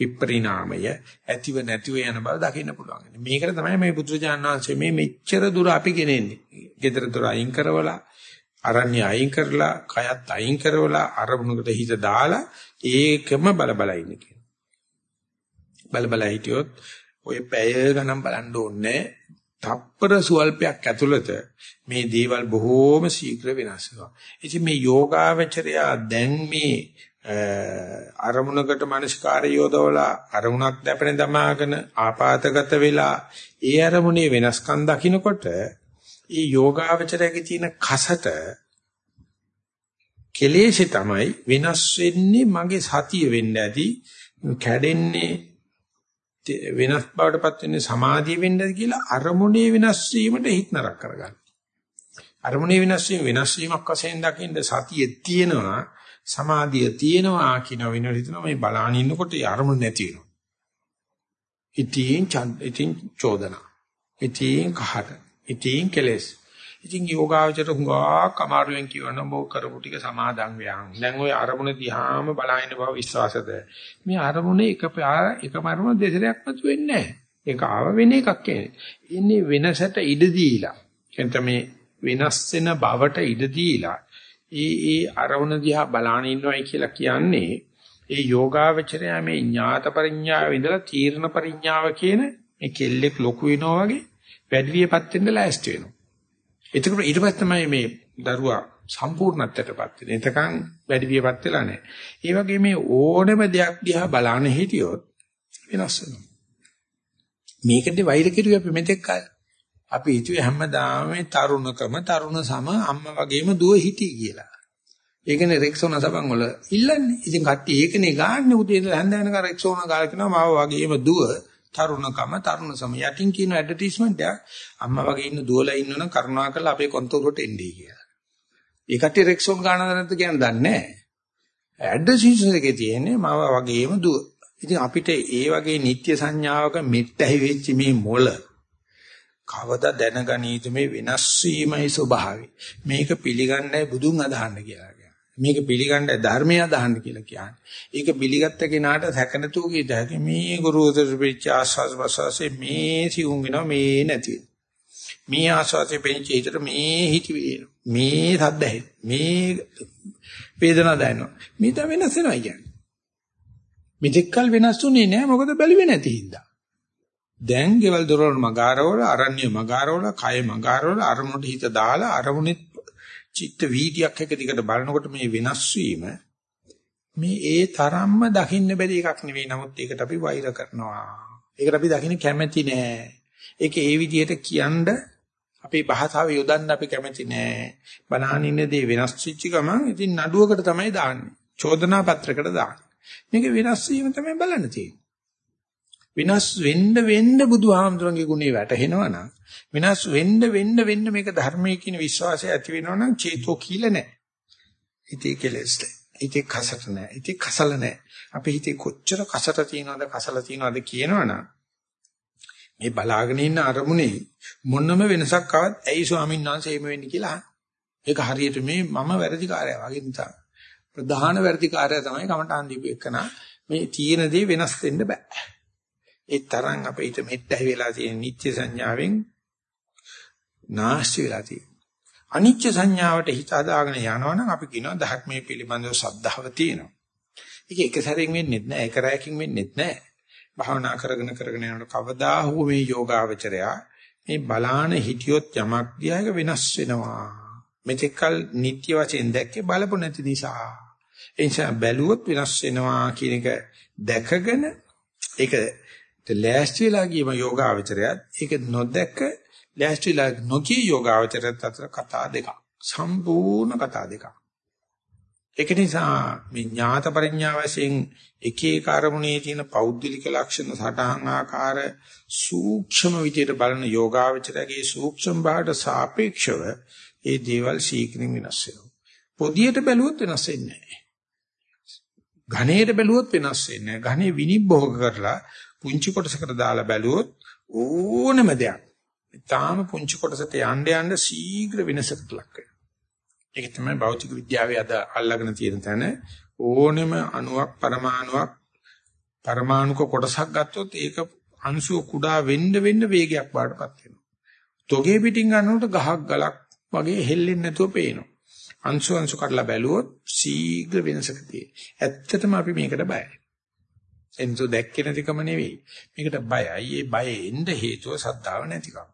විපරිණාමය ඇතිව නැතිව යන බව දකින්න පුළුවන්. මේකට තමයි මේ බුදුරජාණන් වහන්සේ මේ මෙච්චර දුර අපි ගෙනෙන්නේ. gedara dora අයින් කරවලා අරණ්‍ය අයින් කරලා කයත් අයින් කරවලා අරමුණකට හිත දාලා ඒකම බල බල ඉන්නේ කියන. බල බල හිටියොත් ඔය පැය ගණන් බලන්න ඕනේ තප්පර සුවල්පයක් ඇතුළත මේ දේවල් බොහෝම ශීඝ්‍ර වෙනස් වෙනවා. ඉතින් මේ යෝගාවචරය දැන් මේ අරමුණකට මනස්කාරය යොදවලා අරමුණක් දැපෙන දමාගෙන ආපాతගත වෙලා ඒ අරමුණේ වෙනස්කම් දකිනකොට ඒ යෝගාවචරයේ තියෙන කසට කෙලෙෂි තමයි වෙනස් වෙන්නේ මගේ සතිය වෙන්න ඇති කැඩෙන්නේ වෙනස් බවටපත් වෙන්නේ සමාධිය වෙන්නද කියලා අරමුණේ වෙනස් වීමට හිත නරක කරගන්න. අරමුණේ වෙනස් වීම වෙනස් වීමක් වශයෙන් දකින්න සතිය තියෙනවා සමාධිය තියෙනවා කියන වෙනවල හිතනවා මේ බලාන ඉන්නකොට ඒ අරමුණ නැති වෙනවා. ඉතින් ඉතින් චෝදනා. ඉතින් කහට. ඉතින් කෙලස්. ඉතින් යෝගාවචර හුඟක් අමාරුවෙන් කියවන බෝ කරපු ටික සමාදන් වෙයන්. දැන් ওই අරමුණ දිහාම බලහින්න බව විශ්වාසද. මේ අරමුණේ එක එකම අරමුණ දෙසරයක් මත වෙන්නේ නැහැ. ඒක ආව වෙන එකක් කියන්නේ. ඉන්නේ වෙනසට ඉඩ දීලා. එතන මේ වෙනස් වෙන බවට ඉඩ දීලා ඒ ඒ අරමුණ දිහා බලාන ඉන්නවයි කියලා කියන්නේ ඒ යෝගාවචරය මේ ඥාත පරිඥාව ඉඳලා තීර්ණ පරිඥාව කියන මේ කෙල්ලෙක් ලොකු වෙනවා වගේ වැඩි වියපත් වෙන්න ලෑස්ති වෙනවා. එතකොට ඊට පස්සේ තමයි මේ දරුවා සම්පූර්ණත්වයටපත් වෙන්නේ. එතකන් වැඩි වියපත් වෙලා නැහැ. ඒ වගේ මේ ඕනම දෙයක් දිහා බලන හිටියොත් වෙනස් වෙනවා. මේකදී වෛර කෙරුවේ අපි මෙතෙක් කාලේ. අපි හිතුවේ හැමදාම මේ තරුණකම තරුණ සම අම්මා වගේම දුව හිටී කියලා. ඒකනේ රෙක්සෝන සබන් වල ඉල්ලන්නේ. ඉතින් කට්ටිය ඒකනේ ගාන්නේ උදේ ඉඳලා හැන්ද වෙනකන් රෙක්සෝන ගාලා කියනවා මාව වගේම දුව තරුණකම තරුණ සම යටින් කියන ඇඩ්වර්ටයිස්මන්ට් එක අම්මා වගේ ඉන්න දුවලා ඉන්නවනම් කරුණාකරලා අපේ කොන්තරුවට එන්නේ කියලා. ඒ කට්ටිය රෙක්සෝන් ගානද නැද්ද කියන දන්නේ නැහැ. ඇඩ්වර්ටයිස්මන්ට් එකේ තියෙන්නේ මාව වගේම දුව. ඉතින් අපිට ඒ වගේ නිත්‍ය සංඥාවක මෙට්ටහි වෙච්ච මේ මොළ කවදා දැනගනීතු මේ වෙනස් වීමයි ස්වභාවය. මේක පිළිගන්නයි බුදුන් අදහන්න කියලා කියනවා. මේක පිළිගන්නයි ධර්මය අදහන්න කියලා කියන්නේ. ඒක පිළිගත්ත කෙනාට සැකනතු කීද මේ ගුරුතර පිච්ච ආස්වාස් වසසේ මේ සිවුම් වෙනවා මේ නැති මේ ආස්වාසේ පෙන්ච හිතට මේ හිත මේ සද්ද මේ වේදනාව දැනෙනවා. මේ තව වෙනස් වෙනවා කියන්නේ. මෙතෙක්කල් වෙනස් වුණේ නැහැ මොකද බැලුවේ නැති හින්දා. දැන් ගෙවල් දොරවල් මගාරවල අරණ්‍ය මගාරවල කය මගාරවල අරමුණට හිත දාලා අරමුණේ චිත්ත වීදියක් එක දිගට බලනකොට මේ වෙනස් වීම මේ ඒ තරම්ම දකින්න බැරි එකක් නෙවෙයි නමුත් ඒකට අපි වෛර කරනවා. ඒකට අපි දකින්න කැමැති නෑ. ඒක ඒ විදිහට කියන්න අපේ භාෂාව යොදන්න අපි කැමැති නෑ. බනහන් ඉන්න දේ වෙනස් වෙච්ච ගමන් ඉතින් නඩුවකට තමයි දාන්නේ. චෝදනා පත්‍රයකට දාන්නේ. මේක වෙනස් වීම තමයි බලන්න තියෙන්නේ. වෙනස් වෙන්න වෙන්න බුදුහාමුදුරන්ගේ ගුණේ වැටහෙනවා නම් වෙනස් වෙන්න වෙන්න වෙන්න මේක ධර්මයේ කියන විශ්වාසය ඇති වෙනවා නම් චේතෝ කියලා නැහැ. හිතේ කෙලෙස් හිතේ කසට නැහැ. හිතේ කසල නැහැ. අපේ හිතේ කොච්චර කසට තියනවද කසල තියනවද කියනවනම් මේ බලාගෙන ඉන්න අරමුණේ මොනම වෙනසක් ආවත් ඇයි ස්වාමීන් වහන්සේ එහෙම වෙන්නේ කියලා ඒක හරියට මේ මම වැරදිකාරයා වගේ නිසා ප්‍රධාන වැරදිකාරයා තමයි කමටහන් දීපු එකනා මේ තියෙන දේ වෙනස් වෙන්න බෑ ඒ තරම් අපිට මෙට්ටයි වෙලා තියෙන නිත්‍ය සංඥාවෙන් නාස්ති වෙලා තියෙන. අනිච්ච සංඥාවට හිත අදාගෙන යනවනම් අපි කියනවා ධර්මයේ පිළිබඳව සද්ධාව තියෙනවා. ඒක එක සැරෙන් වෙන්නේ නැහැ, එක රැයකින් වෙන්නේ නැහැ. භාවනා කරගෙන කරගෙන යනකොට කවදා හෝ මේ යෝගාවචරයා මේ බලාන හිටියොත් යමක් දිහාක වෙනස් වෙනවා. මෙතෙක්කල් නිත්‍ය වශයෙන් දැක්කේ බලපො නැති නිසා. ඒ නිසා බැලුවොත් වෙනස් වෙනවා කියන එක දැකගෙන ඒක ලෑස්ති වෙලා ගියම යෝගාවචරයත් ඒක නොදැක ලෑස්ති වෙලා නොකිය යෝගාවචරයත් අතර කතා දෙකක්. සම්පූර්ණ කතා දෙකක්. ඒක නිසා මේ ඥාත පරිඥා වශයෙන් එක එක අරමුණේ තියෙන පෞද්ගලික ලක්ෂණ සටහන් ආකාර සූක්ෂම විදියට බලන යෝගාවචරයේ සූක්ෂම භාවයට සාපේක්ෂව ඒ දේවල් ශීක්‍රින් වෙනස් වෙනවා. පොදියට බැලුවොත් වෙනස් වෙන්නේ නැහැ. ඝනයට බැලුවොත් වෙනස් වෙන්නේ නැහැ. ඝනේ විනිභෝග කරලා පුංචි කොටසකට දාලා බැලුවොත් ඕනම දෙයක්. තාම පුංචි කොටසට යන්න යන්න ශීඝ්‍ර වෙනසකට ලක් වෙනවා. ඒක තමයි භෞතික විද්‍යාවේ අද අල්ලගෙන තියෙන තැන ඕනෙම අණුවක් පරමාණුවක් පරමාණුක කොටසක් ගත්තොත් ඒක අංශුව කුඩා වෙන්න වෙන්න වේගයක් බාටපත් වෙනවා. තොගේ පිටින් ගන්නකොට ගහක් ගලක් වගේ හෙල්ලෙන්නේ නැතුව පේනවා. අංශු අංශු කඩලා බැලුවොත් ශීඝ්‍ර වෙනසක තියෙන. ඇත්තටම අපි මේකට බයයි. එන්සෝ දැක්කේ නැතිකම නෙවෙයි. මේකට බයයි. ඒ බය එන්න හේතුව සද්ධාව නැතිකම.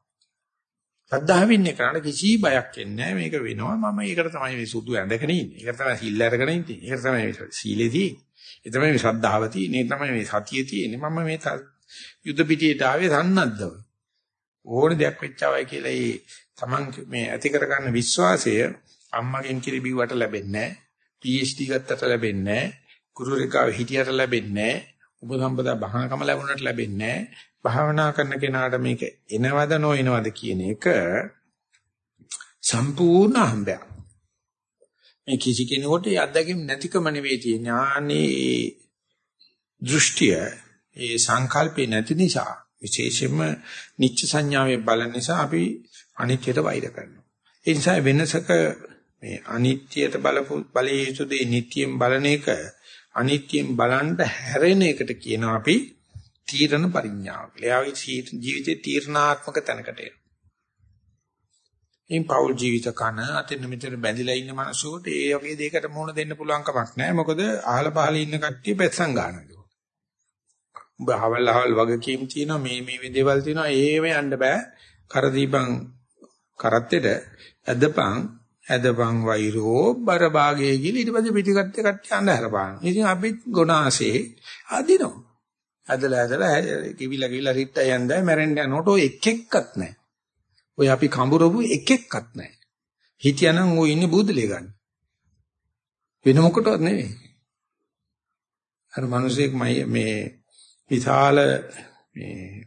සද්ධාවෙන් ඉන්නේ කරාට කිසි බයක් එන්නේ නැහැ. මේක වෙනවා. මම ඒකට තමයි මේ සුදු ඇඳගෙන ඉන්නේ. ඒකට තමයි සිල් අරගෙන ඉන්නේ. ඒකට තමයි සීලේ තියෙන්නේ. ඒ තමයි මේ ශ්‍රද්ධාව තියෙන්නේ. ඒ තමයි මේ සතිය තියෙන්නේ. මම මේ යුද පිටියට ආවේ සන්නද්ධව. ඕන දෙයක් වෙච්චවයි කියලා ඒ Taman මේ ඇති කරගන්න විශ්වාසය අම්මගෙන් කිරි බිව්වට ලැබෙන්නේ නැහැ. PhD ගත්තට ලැබෙන්නේ නැහැ. ගුරු රේඛාව හිටියට ලැබෙන්නේ නැහැ. උපසම්පදා භාවනකම ලැබුණට ලැබෙන්නේ භාවනා කරන කෙනාට මේක එනවද නොඑනවද කියන එක සම්පූර්ණ අහඹයක්. මේ කිසි කෙනෙකුට යද්දකින් නැතිකම නෙවෙයි තියෙන්නේ. ආනේ දෘෂ්ටිය ඒ සංකල්පේ නැති නිසා විශේෂයෙන්ම නිච්ච සංඥාවේ බලන නිසා අපි අනිත්‍යයට වෛර කරනවා. ඒ නිසා වෙනසක මේ අනිත්‍යයට බලපු බලයේ යුතු දේ නිට්ටියෙන් බලන එක අනිත්‍යයෙන් බලන්න හැරෙන එකට කියනවා අපි තීරණ පරිඥාව කියලා. එයාගේ ජීවිතේ තීරණාත්මක තැනකට එනවා. ඉන් පෞල් ජීවිත කන අතින් මෙතන බැඳිලා ඉන්න මිනිස්සුන්ට ඒ වගේ දෙයකට මුහුණ දෙන්න පුළුවන් කමක් නැහැ. මොකද අහල පහල ඉන්න කට්ටිය පැස්සන් ගන්නවා. උඹ හවල් හවල් වගකීම් තියෙනවා මේ මේ දේවල් තියෙනවා ඒව යන්න බෑ. කර දීපන් කරත්තෙට ඇදපන් ඇදපන් වෛරෝ බර භාගයේ කියලා ඊට පස්සේ පිටිකට්ට කට්ටිය අඳහර පාන. ඉතින් අපි ගොනාසේ අදිනවා. ඇදලා ඇදලා කිවිලා කිවිලා රිට්ට යන්දා මැරෙන්න යනකොට ඔය එක් එක්කත් නැහැ. ඔය අපි කඹරපු එකෙක්වත් නැහැ. හිටියානම් ඌ ඉන්නේ බුදලිය ගන්න. වෙන මොකටවත් නෙවෙයි. අර මිනිසෙක් මේ විශාල මේ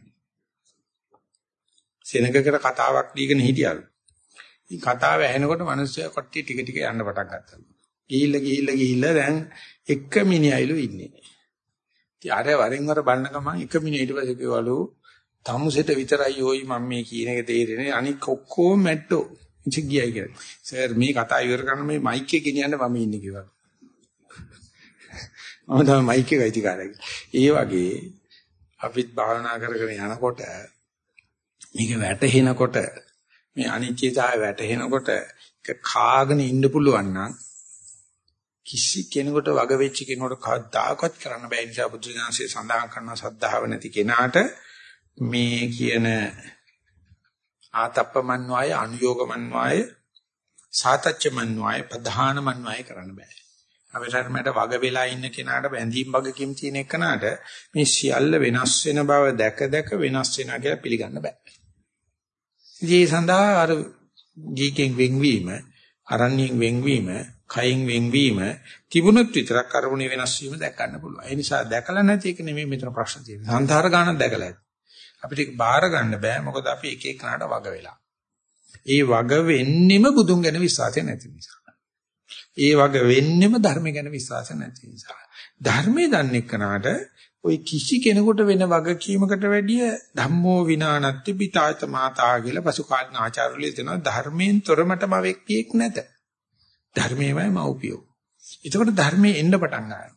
සෙනගකට කතාවක් දීගෙන හිටියලු. ඉතින් කතාව ඇහෙනකොට මිනිස්සයා කොට්ටිය ටික ටික යන්න පටන් ගත්තා. ගිහිල්ලා ගිහිල්ලා ගිහිල්ලා දැන් එක මිනිහයිලු ඉන්නේ. ඉතින් අර වරෙන් වර බලන ගමන් එක මිනිහ ඊට පස්සේ කිව්වලු තමුසෙට විතරයි ওই මම මේ කියන එක තේරෙන්නේ අනික ඔක්කොම මැට්ටෝ. ඉතින් ගියයි කියලා. සර් මේ කතාව ඉවර කරන්න මේ මයික් එක ගෙනියන්න මම ඉන්නේ කිව්වා. මම තමයි මයික් එක අයිතිකාරයි. ඒ වගේ අපිත් භාවනා කරගෙන යනකොට මේක වැටහෙනකොට මේ අනිත්‍යතාවය වැටහෙනකොට ඒක කාගෙන ඉන්න පුළුවන් නම් කිසි කෙනෙකුට වග වෙච්ච කෙනෙකුට කවදාකවත් කරන්න බෑ නිසා බුදුසසුනේ සඳහන් කරන සද්ධාව නැති කෙනාට මේ කියන ආතප්පමන්වාය අනුയോഗමන්වාය සාතච්චමන්වාය ප්‍රධානමන්වාය කරන්න බෑ. අවතරමට වග වෙලා ඉන්න කෙනාට බැඳීම් වගකීම් තියෙන එකනට මේ සියල්ල වෙනස් වෙන බව දැක දැක වෙනස් වෙනවා කියලා පිළිගන්න බෑ. ඒ සඳහා අර ගීකෙන් වෙන්වීම, අරණ්‍යයෙන් වෙන්වීම, කයින් වෙන්වීම තිබුණොත් විතරක් අරමුණේ වෙනස් වීම දැක ගන්න පුළුවන්. ඒ නිසා දැකලා නැති එක නෙමෙයි මෙතන ප්‍රශ්න තියෙන්නේ. සංධාර ගානක් දැකලා ඇති. අපිට ඒක බාර ගන්න බෑ මොකද අපි එක එකනට වග වෙලා. ඒ වග වෙන්නෙම බුදුන් ගැන විශ්වාසය නැති නිසා. ඒ වග වෙන්නෙම ධර්ම ගැන විශ්වාසය නැති නිසා. ධර්මයේ දන්නේ කනට ওই කිසි කෙනෙකුට වෙන වගකීමකට වැඩිය ධම්මෝ විනානත්ති පිතාත මාතා කියලා පසු කාලින ආචාර්යවරු දෙනවා ධර්මයෙන් තොරමටම වෙක්තියෙක් නැත. ධර්මයේමයි මව්පියෝ. එතකොට ධර්මයේ එන්න පටන් ගන්නවා.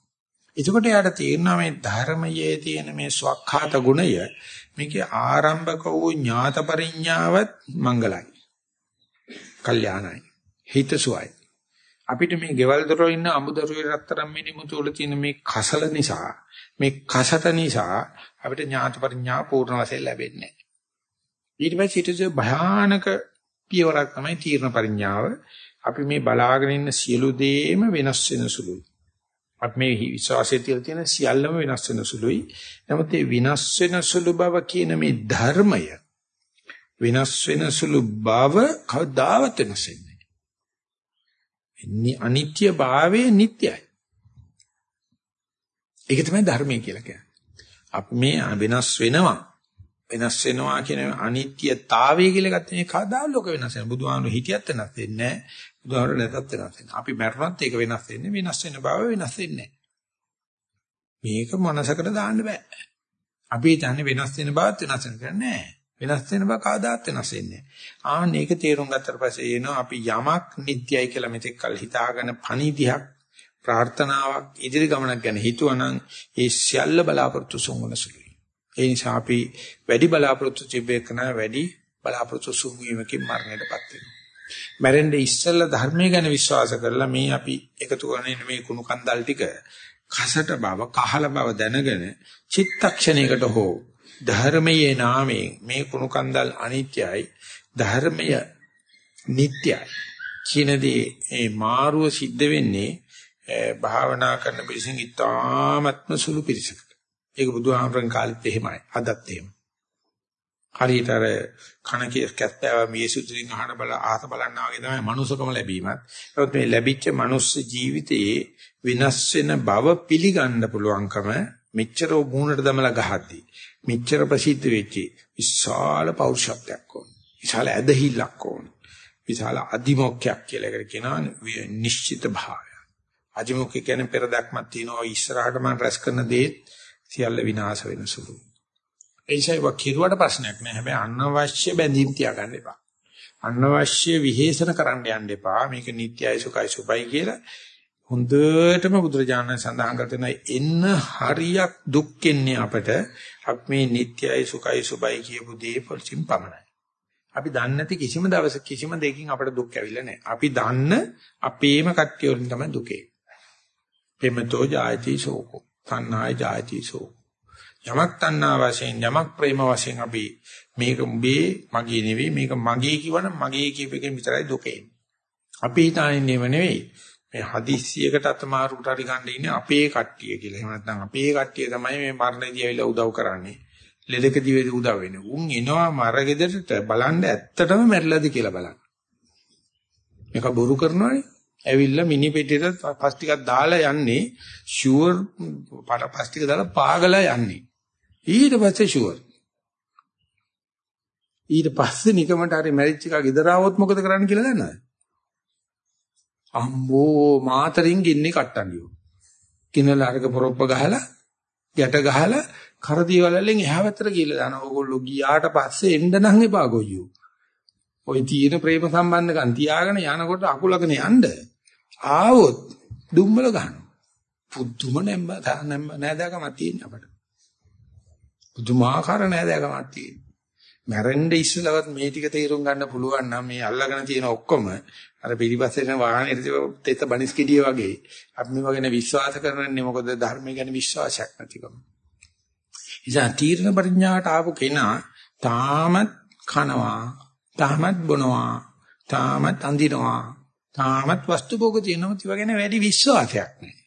එතකොට යාට තේරෙනවා මේ ධර්මයේ තියෙන මේ ස්වකහාත ගුණය මේකේ ආරම්භක වූ ඥාත පරිඥාවත් මංගලයි. කල්යාණයි. හිතසුවයි. අපිට මේ ගෙවල් දොර ඉන්න අමුදරුවේ රත්තරන් මිනිමුතු වල තියෙන මේ කසල නිසා මේ කසට නිසා අපිට ඥාත පරිඥා පූර්ණ වශයෙන් ලැබෙන්නේ නැහැ. ඊට පස්සේ ඊට භයානක පියවරක් තමයි තීර්ණ පරිඥාව. අපි මේ බලාගෙන ඉන්න සියලු දේම වෙනස් වෙන සුළුයි. අපි මේ විශ්වාසයේ තියලා තියෙන සියල්ලම වෙනස් වෙන සුළුයි. නමුත් මේ වෙනස් වෙන සුළු බව කියන මේ ධර්මය වෙනස් වෙන සුළු බව කවදාවත් වෙනස් වෙන්නේ නැහැ. අනිත්‍ය භාවයේ නිට්ටයයි. ඒක තමයි ධර්මය කියලා කියන්නේ. අපි මේ වෙනස් වෙනවා. වෙනස් වෙනවා කියන අනිත්‍යතාවය කියලා ගත්තේ මේ කවදා ලෝක වෙනස් වෙන. බුදුහාමුදුරු හිටියත් වෙනස් වෙන්නේ නැහැ. බුදුහාමුදුරු නැතත් වෙනස් වෙන්නේ. අපි මරණත් ඒක වෙනස් වෙන්නේ වෙනස් වෙන බව වෙනස් වෙන්නේ මේක මනසකට දාන්න බෑ. අපි හිතන්නේ වෙනස් වෙන බවත් වෙනස් වෙන නෑ. වෙනස් වෙන බව කවදාත් වෙනස් වෙන්නේ නෑ. ආන්න ඒක තේරුම් ගත්තට පස්සේ එනවා අපි යමක් නිට්ටයයි කියලා මෙතෙක් කල් හිතාගෙන පණිදිහක් ප්‍රාර්ථනාවක් ඉදිරි ගමනක් ගැන හිතුවනම් ඒ සියල්ල බලාපොරොත්තු සුන්වන සුළුයි. ඒ නිසා අපි වැඩි බලාපොරොත්තු තිබෙකන වැඩි බලාපොරොත්තු සුන්වීමකින් මරණයටපත් වෙනවා. මැරෙන්න ඉස්සෙල්ලා ධර්මයේ ගැන විශ්වාස කරලා මේ අපි එකතු කරගෙන මේ කුණු කන්දල් ටික කසට බව කහල බව දැනගෙන චිත්තක්ෂණයකට හෝ ධර්මයේ නාමයෙන් මේ කුණු කන්දල් අනිත්‍යයි ධර්මය නිට්ටයයි කියනදී මේ මාරුව සිද්ධ වෙන්නේ භාවනා කරන පිරිසින් ඉතාමත්ම සුළු පිරිසකට. ඒක බුදුහාමරන් කාලෙත් එහෙමයි. අදත් එහෙම. හරියට අර කණ කැස්පෑව මියසුතුලින් අහන බල ආත බලන්නා වගේ තමයි මනුස්සකම ලැබීමත්. ඒත් මේ ලැබිච්ච මනුස්ස ජීවිතයේ විනාශ වෙන බව පිළිගන්න පුළුවන්කම මෙච්චර වුණට දමලා ගහද්දී මෙච්චර ප්‍රසිද්ධ වෙච්චි විශාල පෞරුෂත්වයක් ඕන. විශාල ඇදහිල්ලක් ඕන. විශාල අදිමොක්කයක් කියලා එකට කියනවා නිශ්චිත භාවය. අදිමුඛ කියන්නේ පෙර දැක්මක් තියෙනවා ඉස්සරහට මම රැස් කරන දේ සියල්ල විනාශ වෙන සුළු. ඒසයි වකිරුවට ප්‍රශ්නයක් නෑ. හැබැයි අනවශ්‍ය බැඳීම් තියාගන්න එපා. අනවශ්‍ය විහෙසන කරන්න යන්න එපා. මේක නිට්ටයයි සුඛයි සුබයි කියලා හොඳටම බුදුරජාණන් සඳහන් කරන එන්න හරියක් දුක් එන්නේ අපට අපි මේ නිට්ටයයි සුඛයි සුබයි කියපු දේ පරිචින් පමණයි. අපි දන්නේ නැති කිසිම දවසක කිසිම දෙයකින් අපට දුක් ඇවිල්ලා නැහැ. අපි දන්න අපේම කට්ටිය වලින් තමයි දුකේ. පෙමතෝ ජායති සෝකෝ. තණ්හාය ජායති සෝකෝ. යමක් තණ්හා වශයෙන් යමක් ප්‍රේම වශයෙන් අපි මේක උඹේ මගේ නෙවෙයි මේක මගේ කිවනම් මගේ කියපෙකින් විතරයි දුකේ. අපි හිතන්නේ නෙවෙයි. මේ හදිස්සියකට අතමාරුකට හරි ගන්න ඉන්නේ අපේ කට්ටිය කියලා. එහෙම නැත්නම් අපේ කට්ටිය තමයි මේ මරණදී ඇවිල්ලා උදව් කරන්නේ. ලෙඩකදී වේද උදා වෙන්නේ. උන් එනවා මරගෙදරට බලන්න ඇත්තටම මැරිලාද කියලා බලන්න. මේක බොරු කරනවානේ. ඇවිල්ලා මිනි පෙට්ටියට පස් ටිකක් දාලා යන්නේ ෂුවර් පස් ටික දාලා පාගලා යන්නේ. ඊට පස්සේ ෂුවර්. ඊට පස්සේ නිකමට හරි මැරිච් එකා ගෙදර ආවොත් මොකද කරන්න කියලා දන්නවද? අම්බෝ මාතරින් ගින්නේ කට්ටන්ඩියෝ. කිනල අරක පොරොප්ප ගහලා ගැට ගහලා කරදී වලල්ලෙන් එහා පැත්තට ගිහලා දානවා. ඕගොල්ලෝ ගියාට පස්සේ එන්න නම් එපා ගොයියෝ. ওই තියෙන ප්‍රේම සම්බන්ධකම් තියාගෙන යනකොට අකුලගෙන යන්න ආවොත් දුම්බල ගන්නවා. පුදුම නැම්බ නැම්බ නෑදෑකමක් තියෙන අපට. පුදුමාකාර නෑදෑකමක් තියෙන. මැරෙන්න ඉස්සලවත් මේ ටික තේරුම් ගන්න පුළුවන් නම් මේ අල්ලගෙන තියෙන ඔක්කොම අර පිටිපස්සේ යන වාහනේ තෙත බනිස් කිඩිය වගේ අපි මේ වගේ විශ්වාස කරන්නේ මොකද ධර්මය ගැන විශ්වාසයක් නැතිකම. ඉතින් තීර්ණ පරිඥාට ආපු කෙනා තාමත් කනවා, තාමත් බොනවා, තාමත් අඳිනවා, තාමත් වස්තු භෝග තියෙනවා. ඒව ගැන වැඩි විශ්වාසයක් නැහැ.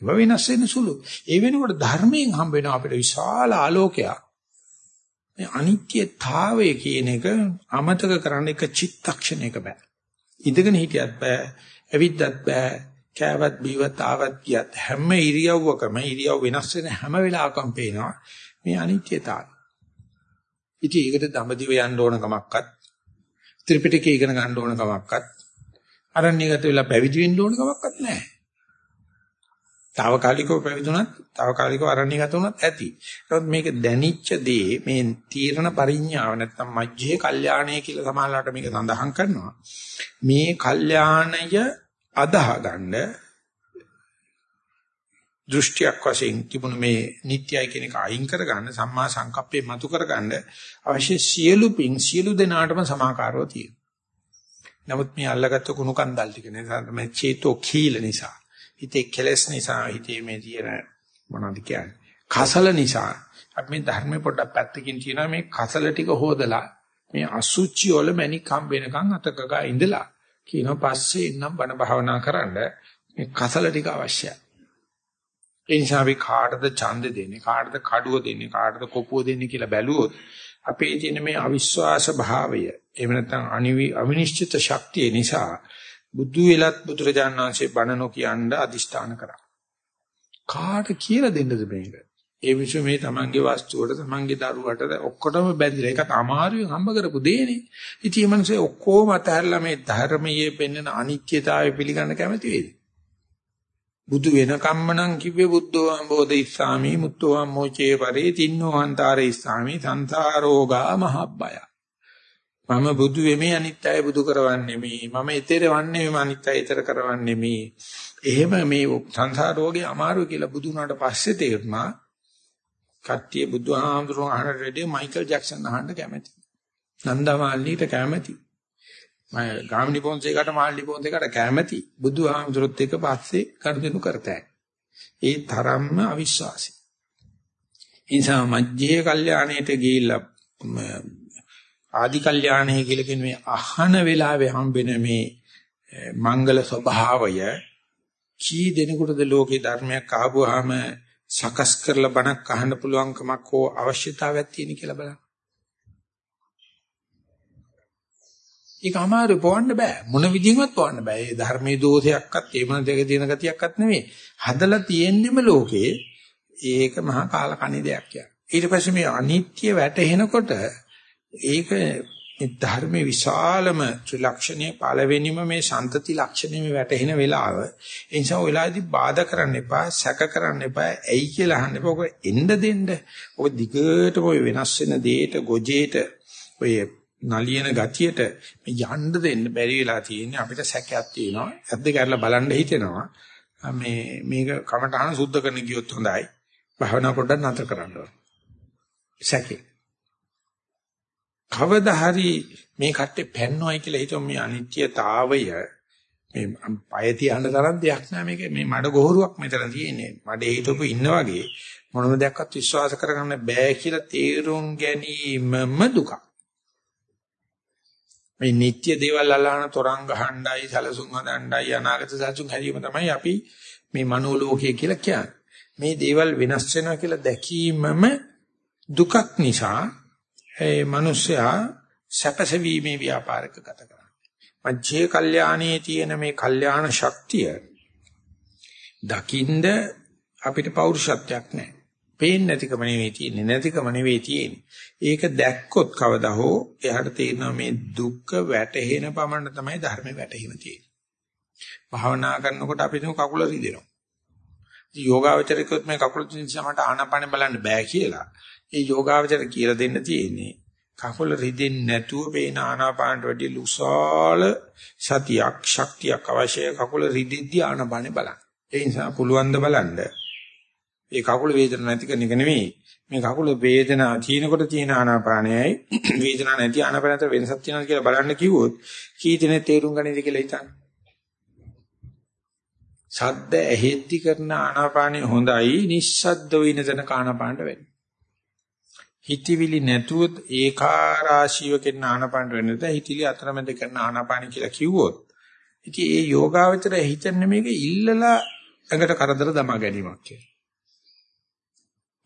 ඒව වෙනස් වෙන සුළු. ඒ වෙනකොට ධර්මයෙන් හම්බ වෙන අපිට විශාල ආලෝකයක්. මේ අනිත්‍යතාවය කියන එක අමතක කරන්න එක චිත්තක්ෂණයක බෑ. ඉඳගෙන හිටියත් බෑ, ඇවිද්දත් බෑ, කෑවත් බීවත් ආවත් කියත් හැම ඉරියව්වකම ඉරියව් වෙනස් වෙන හැම වෙලාවකම පේනවා මේ අනිත්‍යතාවය. ඉතින් ඒකට දඹදිව යන්න ඕන කමක්වත් ත්‍රිපිටකය ඉගෙන ගන්න ඕන කමක්වත් අරණ්‍යගත වෙලා පැවිදි වෙන්න ඕන කමක්වත් නැහැ. తాවකාලිකව පැවිදුණත් తాවකාලිකව අරණ්‍යගත වුණත් ඇති. නමුත් මේක දැනිච්ච දේ මේ තීරණ පරිඥාව නැත්තම් මජ්ජේ කල්යාණය කියලා සමාහලට මේක සඳහන් කරනවා. මේ කල්යාණය අදාහ ගන්න දෘෂ්ටියක් වශයෙන් තිබුණ මේ නිට්ටයයි කියන එක අයින් කරගන්න සම්මා සංකප්පේ මතු කරගන්න අවශ්‍ය සියලු පිං සියලු දෙනාටම සමාකාරව තියෙනවා. නමුත් මේ අල්ලගත්ත කුණු කන්දල් ටික නිසා තමයි චේතෝ කීල නිසා හිතේ කෙලස් නිසා හිතේ මේ තියෙන මොනවද කියන්නේ? කසල නිසා. අපි මේ ධර්මේ පොඩ්ඩක් පැත්තකින් තියනවා මේ කසල ටික හොදලා මේ අසුචි වල මැණික් හම්බ වෙනකන් අතකගා ඉඳලා කියනවා පස්සේ ඉන්නම් බණ භාවනා කරන්න. මේ කසල ටික අවශ්‍යයි. ඒ නිසා අපි කාටද ඡන්ද දෙන්නේ කාටද කඩුව දෙන්නේ කාටද කොපුව දෙන්නේ කියලා බැලුවොත් අපේ තියෙන මේ අවිශ්වාස භාවය එහෙම නැත්නම් අනිවි අවිනිශ්චිත ශක්තිය නිසා බුදු වෙලත් බුදුරජාණන් වහන්සේ බණ නොකියන්න අදිෂ්ඨාන කරා. කාට කියලා දෙන්නද මේක? ඒ විශ්ව මේ තමන්ගේ වස්තුවට තමන්ගේ දරුවට ඔක්කොටම බැඳිලා ඒකත් අමාරුවෙන් හම්බ කරපු දෙයනේ. ඉතින් මේ මිනිස්සේ ඔක්කොම අතහැරලා මේ ධර්මයේ පෙන්වන අනිත්‍යතාවය පිළිගන්න කැමති වේද? බුදු වෙනකම්ම නම් කිව්වේ බුද්ධෝ අම්බෝධ ඉස්සාමි මුත්තෝ අම්මෝචේ පරේ තින්නෝ අන්තරේ ඉස්සාමි සංසාරෝගා මහබ්බය. මම බුදු වෙමේ අනිත්‍යය බුදු කරවන්නේ මේ මම ඊතර වන්නේ මේ අනිත්‍යය ඊතර කරවන්නේ මේ එහෙම මේ සංසාර රෝගේ අමාරු කියලා බුදු වුණාට පස්සේ තේරුණා කට්ටිය බුදුහාමුදුරුවෝ අහන රෙඩිය මයිකල් ජැක්සන් අහන්න කැමති. නන්දමාලිට කැමති. මම ගාමිණී පොන්සේකට මාල්ලි පොන්සේකට කැමති. බුදුහාමුදුරුවොත් එක පස්සේ කරුදෙනු කරතයි. ඒ තරම්ම අවිශ්වාසී. ඉන්සා මජ්ජේ කල්යාණයට ගිහිල්ලා ආදි කල්යාණේ කියලා කියන මේ අහන වෙලාවේ හම්බෙන මේ මංගල ස්වභාවය කී දෙනෙකුටද ලෝකේ ධර්මයක් ආවොහම සකස් කරලා බණක් අහන්න පුළුවන්කමක් හෝ අවශ්‍යතාවයක් තියෙන කියලා බලන්න. ඒක අමාරු පොවන්න බෑ. මොන විදිහින්වත් පොවන්න බෑ. ඒ ධර්මයේ දෝෂයක්වත් ඒ මොන දෙයක තියෙන ගතියක්වත් නෙමෙයි. හදලා තියෙන්නෙම ලෝකේ ඒක මහා කාල කණි දෙයක් කියන්නේ. ඊට පස්සේ මේ අනිත්‍ය වැටෙනකොට ඒක මේ ධර්මයේ විශාලම ත්‍රිලක්ෂණයේ පළවෙනිම මේ සන්තති ලක්ෂණය වැටෙන වෙලාව. ඒ නිසා ඔය වෙලාවේදී බාධා කරන්න එපා සැක කරන්න එපා ඇයි කියලා අහන්න එපා. ඔක එන්න දෙන්න. ඔක දිගටම ඔය වෙනස් වෙන දෙයට ගොජේට ඔය නලියන ගතියට මේ යන්න දෙන්න බැරි වෙලා තියෙන්නේ. අපිට සැකයක් තියෙනවා. ඇද්ද කරලා බලන්න හිතෙනවා. මේ මේක කමටහන සුද්ධ කරන ගියොත් හොඳයි. භවනා පොඩ්ඩක් නතර කරන්න ඕන. සැකේ. කවදා හරි මේ කට්ටේ පැන්නොයි කියලා හිතුව මේ අනිත්‍යතාවය මේ පය තියන්න තරම් දෙයක් නෑ. මේක මේ මඩ ගොහරුවක් මෙතන තියෙන්නේ. මඩේ හිටපු ඉන්න වගේ මොනම දෙයක්වත් විශ්වාස කරගන්න බෑ කියලා තේරුම් ගැනීමම දුක මේ නිත්‍ය දේවල් අල්ලාන තරංග ගහණ්ඩයි සලසුන් හදණ්ඩයි අනාගත සලසුන් හැදීම තමයි අපි මේ මනෝලෝකය කියලා කියන්නේ. මේ දේවල් වෙනස් වෙනවා කියලා දැකීමම දුකක් නිසා ඒ මිනිස්සයා සැපසවීමේ ව්‍යාපාරක ගත කරනවා. මජ්ජේ කල්යාණයේ තියෙන මේ කල්යාණ ශක්තිය දකින්ද අපිට පෞරුෂත්වයක් නැහැ. පේන්නේ නැතිකම නෙවෙයි තියෙන්නේ නැතිකම නෙවෙයි තියෙන්නේ. ඒක දැක්කොත් කවදා හෝ එයාට තේරෙනවා මේ දුක්ඛ වැටහෙන පමණ තමයි ධර්ම වැටහිම තියෙන්නේ. භාවනා කරනකොට අපි තුමු කකුල රිදෙනවා. ඉතින් යෝගාවචරිකොත් මේ කකුල දිහාට ආනාපානෙ බලන්න බෑ කියලා. ඒ යෝගාවචර කියලා දෙන්න තියෙන්නේ. කකුල රිදෙන්නේ නැතුව පේන ආනාපානට වැඩි ලුසාල සතියක් ශක්තියක් අවශ්‍යයි කකුල රිදෙද්දී ආනාපානෙ බලන්න. ඒ නිසා පුළුවන් ද බලන්න. ඒ කකුල වේදන නැති කෙන එක නෙවෙයි. මේ කකුල වේදනා තියෙනකොට තියෙන ආනාපානයයි වේදනා නැති ආනාපානතර වෙනසක් තියෙනවද කියලා බලන්න කිව්වොත් කී දෙනෙක් තේරුම් ගන්නේද කියලා හිතන්න. ශබ්ද ඇහෙද්දි කරන ආනාපානෙ හොඳයි නිස්සද්ද වෙන තැන ආනාපානට වෙන්නේ. හිතවිලි නැතුව ඒකාරාශීව කරන ආනාපානට වෙන්නද හිතවිලි අතරමැද කරන ආනාපාන කියලා කිව්වොත් ඉතින් ඒ යෝගාවචර හිතන්නේ මේක ඉල්ලලා ඇඟට කරදර දමා ගැනීමක් කියලා.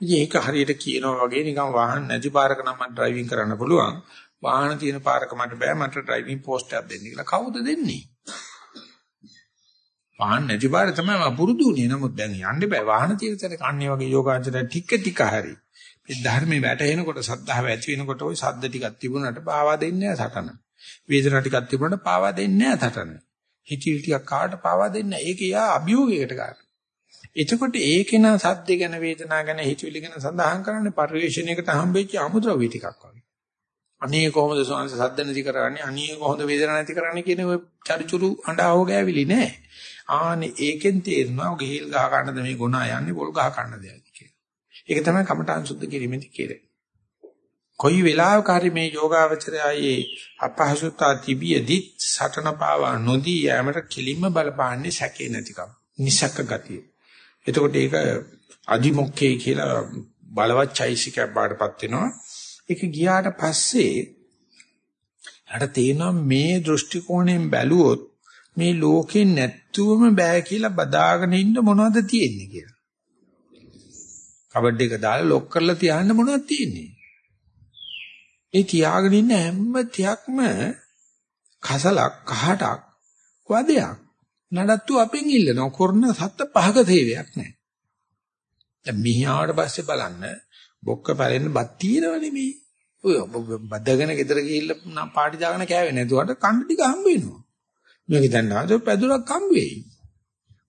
ඉතින් ඒක හරියට කියනවා වගේ නිකන් වාහන නැති පාරක නම් මට ඩ්‍රයිවිං කරන්න පුළුවන්. වාහන තියෙන පාරක මට බෑ මට ඩ්‍රයිවිං පෝස්ට් එකක් දෙන්න කියලා. කවුද දෙන්නේ? වාහන නැති පාර තමයි මම පුරුදු වුණේ. නමුත් දැන් යන්න බෑ. වාහන තියෙන තැන කන්නේ වගේ යෝගාචර ටික ටික හරි. මේ ධර්මයේ වැටෙනකොට සද්ධාව ඇති වෙනකොට ওই සද්ද ටිකක් තිබුණාට පාවා දෙන්නේ නැහැ සටන. වේදනා ටිකක් තිබුණාට පාවා දෙන්නේ නැහැ සටන. හිතිවිලි ටිකක් කාට පාවා දෙන්නේ නැහැ. ඒක යා අභියෝගයකට ගන්න. එතකොට ඒකේන සද්ද ගැන වේදනා ගැන හිතවිලි ගැන සඳහන් කරන්නේ පරිවේශණයකට හම්බෙච්ච අමුද්‍රව්‍ය ටිකක් වගේ. අනේ කොහොමද සෝංශ සද්ද නැති කරන්නේ? අනේ කොහොමද වේදනා නැති කරන්නේ කියන ඔය චරිචුරු අඬාව ගෑවිලි නෑ. ආනේ ඒකෙන් තේරෙනවා ගෙහිල් ගහ ගන්නද මේ ගුණා යන්නේ පොල් ගහ ගන්නද කියලා. ඒක තමයි කමඨාන් සුද්ධ කිරීමේදී කියන්නේ. කොයි වෙලාවක හරි මේ යෝගාවචරයයේ අපහසුතා තිබියදී සටන පාවා නොදී යෑමට කිලින්ම බලපාන්නේ සැකේ නැතිකම. නිසක ගතිය. එතකොට ඒක අදිමොක්කේ කියලා බලවත් චෛසිකයක් බාටපත් වෙනවා. ඒක ගියාට පස්සේ හට තේනවා මේ දෘෂ්ටි කෝණයෙන් බැලුවොත් මේ ලෝකේ නැත්තුවම බෑ කියලා බදාගෙන ඉන්න මොනවද තියෙන්නේ කියලා. කබඩ් එක දාලා ලොක් කරලා තියන්න මොනවද තියෙන්නේ? ඒ තියාගෙන ඉන්න හැම තියක්ම කසලක් කහටක් වදයක් නඩත්තු අපෙන් ඉල්ලනවා කරන සත්ත පහක සේවයක් නැහැ. දැන් මිහිආවට පස්සේ බලන්න බොක්ක පැලෙන්න බත් තියෙනවනේ මේ. ඔය බද්දගෙන ගෙදර ගිහිල්ලා පාටි දාගෙන කෑවේ නැතුවට කන්න ටික හම්බ වෙනවා. මේක දැන් ආද පැදුරක් හම්බ වෙයි.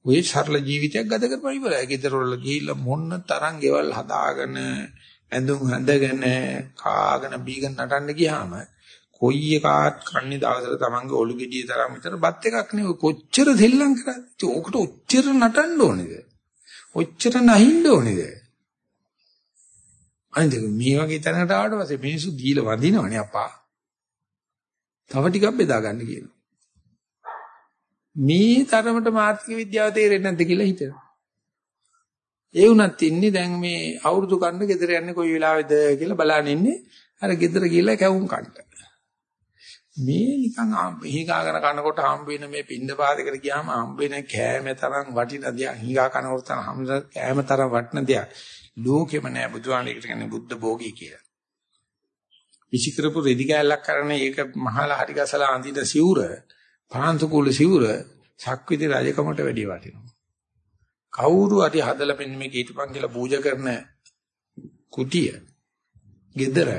ඔය සරල ජීවිතයක් ගත කරපුවා ඉවරයි. ගෙදර වල ගිහිල්ලා මොන්න තරම් ගෙවල් හදාගෙන ඇඳුම් හඳගෙන කාගෙන බීගෙන නටන්න ගියාම කොයි එකාත් කන්නේ දවසට තමන්ගේ ඔලු ගෙඩිය තරම් විතර බත් එකක් නේ කොච්චර දෙල්ලම් කරාද ඉතින් ඕකට ඔච්චර නටන්න ඕනේද? ඔච්චර නැහින්න ඕනේද? අනිත් මේ වගේ තැනකට ආවට පස්සේ මිනිස්සු දීලා වඳිනවනේ අප්පා තව ටිකක් බෙදා ගන්න කියනවා. මේ තරමට මාත්‍රික විද්‍යාව තේරෙන්නේ නැද්ද කියලා හිතෙනවා. ඒ වුණත් ඉන්නේ දැන් මේ අවුරුදු කන්න ගෙදර යන්නේ කොයි වෙලාවෙද කියලා බලන්න ඉන්නේ. අර ගෙදර ගිහලා කැවුම් කන්න. මේ නිකන් හිඟාගෙන කනකොට හම්බ වෙන මේ පින්ඳ පාදයකට ගියාම හම්බ වෙන කෑම තරම් වටින දෙයක් හිඟා කනකොට තරම් හම්බ කෑම තරම් වටින දෙයක්. ලෝකෙම නෑ බුදුහාමීකට කියන්නේ බුද්ධ භෝගී කියලා. විචිකරපු රෙදි කැලක් කරන ඒක මහලා හරි ගසලා අඳින සිවුර පාන්තු කුල සිවුර සක්විති රජකමට වැඩිය වටිනවා. කවුරු හරි හදලා මෙන්න මේක ඊටපන් කියලා පූජා කරන කුටිය gedara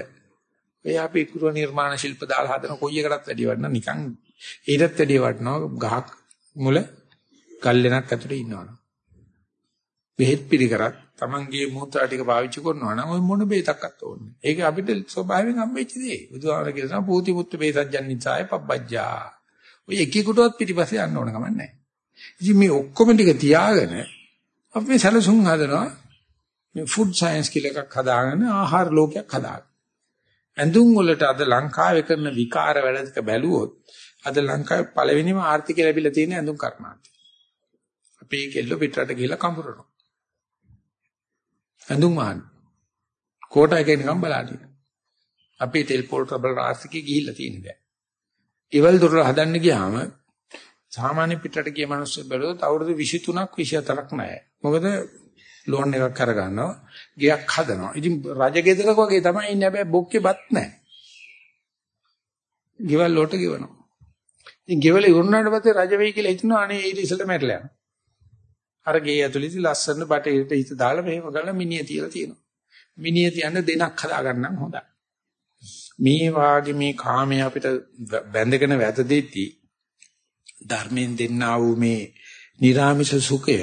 ඒ අපි කුරු නිර්මාණ ශිල්ප දාලා හදන කොයි එකටත් වැඩිය වටනවා නිකන් ඊටත් වැඩිය වටනවා ගහක් මුල ගල්ලෙනක් ඇතුලේ ඉන්නවනම් බෙහෙත් පිළිකරත් Tamange මුත්‍රා ටික පාවිච්චි කරනවා නම් ඔය මොන බේතක්වත් ඕනේ. ඒක අපිට ස්වභාවයෙන් හම්බෙච්ච දේ. බුදුහාමර කියනවා පූති මුත්තු බේසජ්ජන්නිසාය පබ්බජ්ජා. ඔය එකෙකුටවත් පිටිපස්සේ යන්න ඕන කමක් නැහැ. ඉතින් මේ ඔක්කොම ටික තියාගෙන අපි මේ සැලසුම් හදනවා මේ ෆුඩ් සයන්ස් කියලා එකක් හදාගෙන ආහාර ලෝකයක් හදාගන්න. ඇඳුම් වලට අද ලංකාවේ කරන විකාර වැඩක බැලුවොත් අද ලංකාවේ පළවෙනිම ආර්ථිකය ලැබිලා තියෙන ඇඳුම් කර්මාන්තය. අපේ කෙල්ල පිටරට ගිහිල්ලා කඹරනවා. ඇඳුම් වහන්න. කෝටා එකේ නිකන් බලන්න. අපේ තෙල් පොල් ට්‍රබල් ආර්ථිකය ගිහිල්ලා තියෙන දැන්. ඉවල් දොර හදන්න ගියාම සාමාන්‍ය පිටරට ගිය මිනිස්සු බැලුවොත් අවුරුදු 23ක් 24ක් නැහැ. මොකද ලෝන් එකක් අරගන්නවා. ගයක් හදනවා. ඉතින් රජගෙදරක වගේ තමයි ඉන්නේ හැබැයි බොක්කේ බත් නැහැ. ගෙවල් වලට ගෙවනවා. ඉතින් ගෙවල ඉවරනාට පස්සේ රජ වෙයි කියලා හිතනවා අනේ ඊට ඉස්සෙල්ට මැරලා යනවා. අර ගේ ඇතුළේදී ලස්සන බටේට හිත දාලා මෙහෙම කරලා මිනිය තියලා තියෙනවා. මිනිය තියන්න දෙනක් හදා ගන්නම් හොඳයි. මේ වාගේ මේ කාමයේ අපිට බැඳගෙන වැද දෙති ධර්මයෙන් දෙන්නා වූ මේ නිර්ාමිෂ සුඛය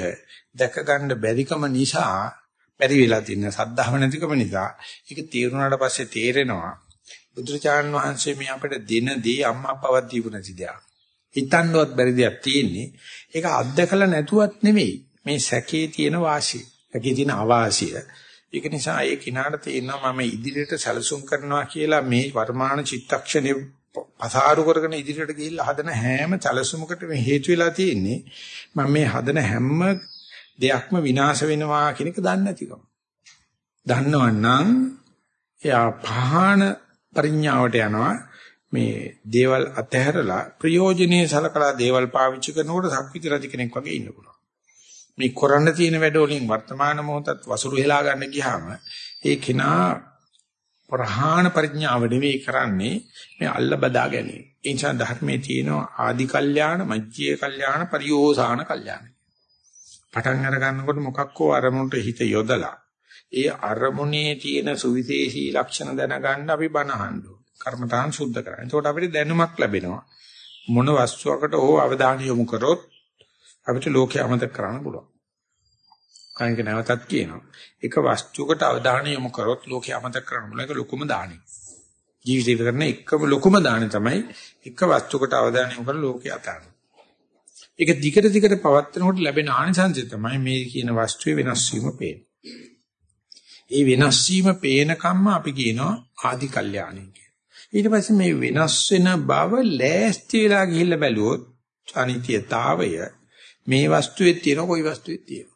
දැක ගන්න බැරිකම නිසා බැරි වෙලා තියෙන සද්ධාව නැතිකම නිසා ඒක තීරුණාට පස්සේ තේරෙනවා බුදුරජාන් වහන්සේ මේ අපිට දින දී අම්මා අප්පවත් දීපු නැති දෙයක්. හිතන්නවත් බැරි දෙයක් තියෙන්නේ. ඒක අත්දකලා නැතුවත් නෙමෙයි. මේ සැකේ තියෙන වාසිය. සැකේ තියෙන අවාසිය. ඒක නිසා ඒ කිනාට තේරෙනවා මම ඉදිරියට සැලසුම් කරනවා කියලා මේ වර්මාන චිත්තක්ෂණේ පසාරු කරගෙන ඉදිරියට ගිහිල්ලා හදන හැම සැලසුමකට මේ හේතු වෙලා තියෙන්නේ මම මේ හදන හැම දෙයක්ම විනාශ වෙනවා කියන එක දන්නේ නැතිකම. දන්නවනම් එයා පහන පරිඥාවට යනවා මේ දේවල් අතහැරලා ප්‍රයෝජනෙයි සලකලා දේවල් පාවිච්චි කරනකොට සක්විති රජ කෙනෙක් වගේ ඉන්න පුළුවන්. මේ කරන්න තියෙන වැඩ වලින් වර්තමාන මොහොතත් වසුරු හෙලා ගන්න ගියාම ඒ කෙනා ප්‍රහාණ ප්‍රඥාව නෙවෙයි කරන්නේ මේ අල්ල බදා ගැනීම. ඒ නිසා ධර්මයේ තියෙන ආදි කල්යාණ, මජ්ජේ කල්යාණ, පරියෝසాన කල්යාණ. පටන් අර ගන්නකොට මොකක්කෝ අරමුණට හිත යොදලා ඒ අරමුණේ තියෙන සුවිශේෂී ලක්ෂණ දැනගන්න අපි බනහන්න කර්මතාන් සුද්ධ කරා. එතකොට අපිට දැනුමක් ලැබෙනවා. මොන වස්තුවකට හෝ අවධානය යොමු කරොත් අපිට ලෝකය අමතක කරන්න පුළුවන්. කණික නැවතත් කියනවා. එක වස්තුවකට අවධානය යොමු කරොත් ලෝකය අමතක කරන්න පුළුවන්. ඒක ලොකුම දාණය. ජීවිතේ කරන එකම ලොකුම දාණය තමයි එක වස්තුවකට අවධානය යොමු කරලා ලෝකය අතහරින. ඒක දිගට දිගට පවත්නකොට ලැබෙන ආනිසංසය තමයි මේ කියන වස්තුවේ වෙනස් වීම පේන්නේ. ඒ වෙනස් වීම පේනකම්ම අපි කියනවා ආදි කල්යාණි කියලා. ඊට පස්සේ මේ වෙනස් වෙන බව ලෑස්ති වෙලා ගිහිල්ලා බැලුවොත් අනිත්‍යතාවය මේ වස්තුවේ තියෙන කොයි වස්තුවේ තියෙන.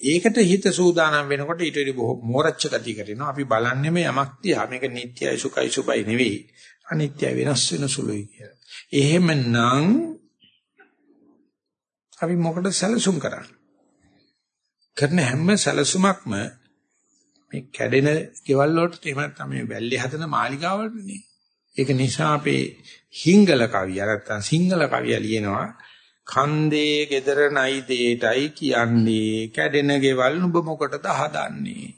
ඒකට හිත සූදානම් වෙනකොට ඊට වඩා බොහෝ මෝරච්ච ගතිය කරනවා. අපි බලන්නේ මේ යමක් තියා මේක නිට්ටයයි සුඛයි සුබයි නෙවෙයි. අනිත්‍යයි වෙනස් වෙන සුළුයි කියලා. එහෙමනම් අපි මොකටද සැලසුම් කරන්නේ? කරන හැම සැලසුමක්ම මේ කැඩෙන ගෙවල් වලට එහෙම නැත්නම් මේ වැල්ලේ හදන මාලිගාවලටනේ. ඒක නිසා අපේ හිංගල කවිය නැත්නම් සිංහල කවිය ලියනවා කන්දේ gedara නයි දෙයටයි කියන්නේ. කැඩෙන ගෙවල් නුඹ මොකටද හදන්නේ?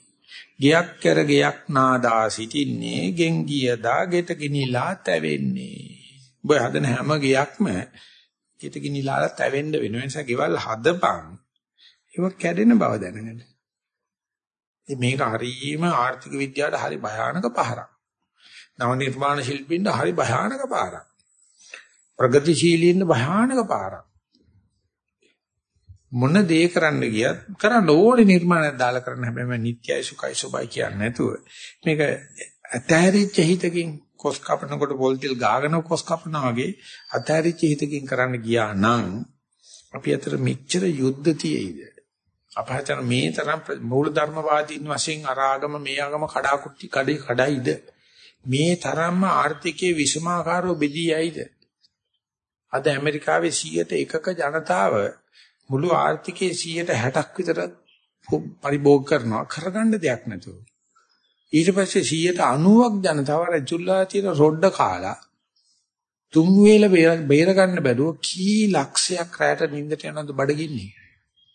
ගියක් කර ගියක් නාදා සිටින්නේ ගෙන් ගියදා ගෙට ගිනිලා තැවෙන්නේ. ඔබ හදන හැම ගියක්ම ගෙට ගිනිලා තැවෙන්න වෙන නිසා ගෙවල් හදපන්. ඒක කැඩෙන බව දැනගන්න. ඉතින් මේක හරීම ආර්ථික විද්‍යාවට හරි භයානක පහරක්. නව නිර්මාණ ශිල්පීන්ට හරි භයානක පාරක් ප්‍රගතිශීලීන් භයානක පාරක් මොන දේ කරන්න ගියත් කරන්න ඕනේ නිර්මාණයක් දාලා කරන්න හැබැයි මම නිට්යයි සුඛයි සුබයි කියන්නේ නැතුව. මේක ඇතහැරිච්ච හිතකින් කොස් කපනකොට පොල් තෙල් ගාගෙන කොස් කපනවා වගේ අතහැරිච්ච හිතකින් කරන්න ගියා නම් අපි අතර මෙච්චර යුද්ධ තියෙයිද අපහතර මේ තරම් මූල ධර්මවාදීන් වශයෙන් අරාගම මේ ආගම කඩාකුට්ටි කඩේ කඩයිද? මේ තරම්ම ආර්ථිකයේ විසමාකාරව බෙදී යයිද? අද ඇමරිකාවේ 100ට එකක ජනතාව මුළු ආර්ථිකයේ 160ක් විතර පරිභෝග කරනවා කරගන්න දෙයක් නැතුව. ඊට පස්සේ 190ක් ජනතාව රජුල්ලා තියෙන රොඩ කාලා තුන් වේල බේර ගන්න බැරුව කී ලක්ෂයක් රැයට නිින්දට යනද බඩගින්නේ.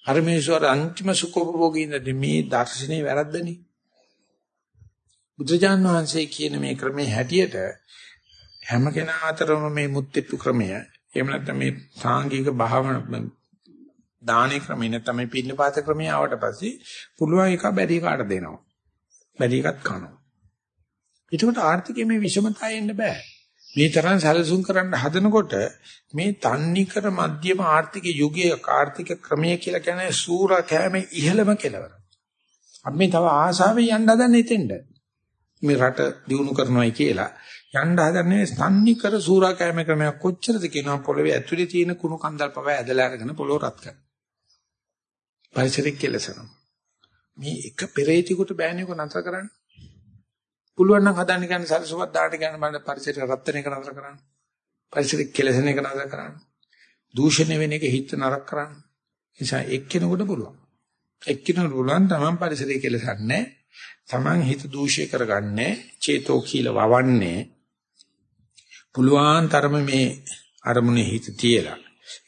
අර මේසවර අන්තිම සුඛෝපභෝගී මේ දර්ශනේ වැරද්දනේ. බුදුජාන් වහන්සේ කියන මේ ක්‍රමයේ හැටියට හැම කෙනා අතරම මේ මුත්‍ත්‍තු ක්‍රමය එහෙම නැත්නම් මේ සාංගික භාවන දානේ ක්‍රමය නැත්නම් මේ පින්නපාත ක්‍රමය ආවට පස්සේ පුළුවන් එක බැරි කාට දෙනවා. බැරි එකත් කනවා. ඒකට ආර්ථිකයේ මේ විෂමතාවය එන්න බෑ. මේ තරම් සැලසුම් කරන්න හදනකොට මේ තන්නිකර මධ්‍යම ආර්ථික යුගයේ ආර්ථික ක්‍රමය කියලා කියන්නේ සූර කෑමේ ඉහළම කෙලවර. අපි මේ තව ආසාවෙන් යන්න හදන්නේ එතෙන්ද. මේ රට දියුණු කරනවායි කියලා යන්න හදන්නේ තන්නිකර සූරා කෑමේ ක්‍රමයක් කොච්චරද කියනවා පොළවේ ඇතුලේ තියෙන කුණු කන්දල් පව ඇදලා අරගෙන පොළොව රත් කරනවා. පරිසරෙක් කෙලසනවා. මේ එක පෙරේතිකට බෑනේ කො නතර කරන්න. පුළුවන් නම් හදන්න ගන්න සරසුවක් දාන්න ගන්න මම පරිසරය රත් වෙන එක නතර කරන්න. පරිසරෙ කෙලසෙන එක නතර කරන්න. දූෂණය වෙන එක හිත නරක කරන්න. නිසා එක්කෙනෙකුට පුළුවන්. එක්කිනුට පුළුවන් තමන් පරිසරය කෙලසන්නේ තමන් හිත දූෂ්‍ය කරගන්නේ චේතෝ කීල වවන්නේ පුළුවන් තරම මේ අරමුණේ හිත තියලා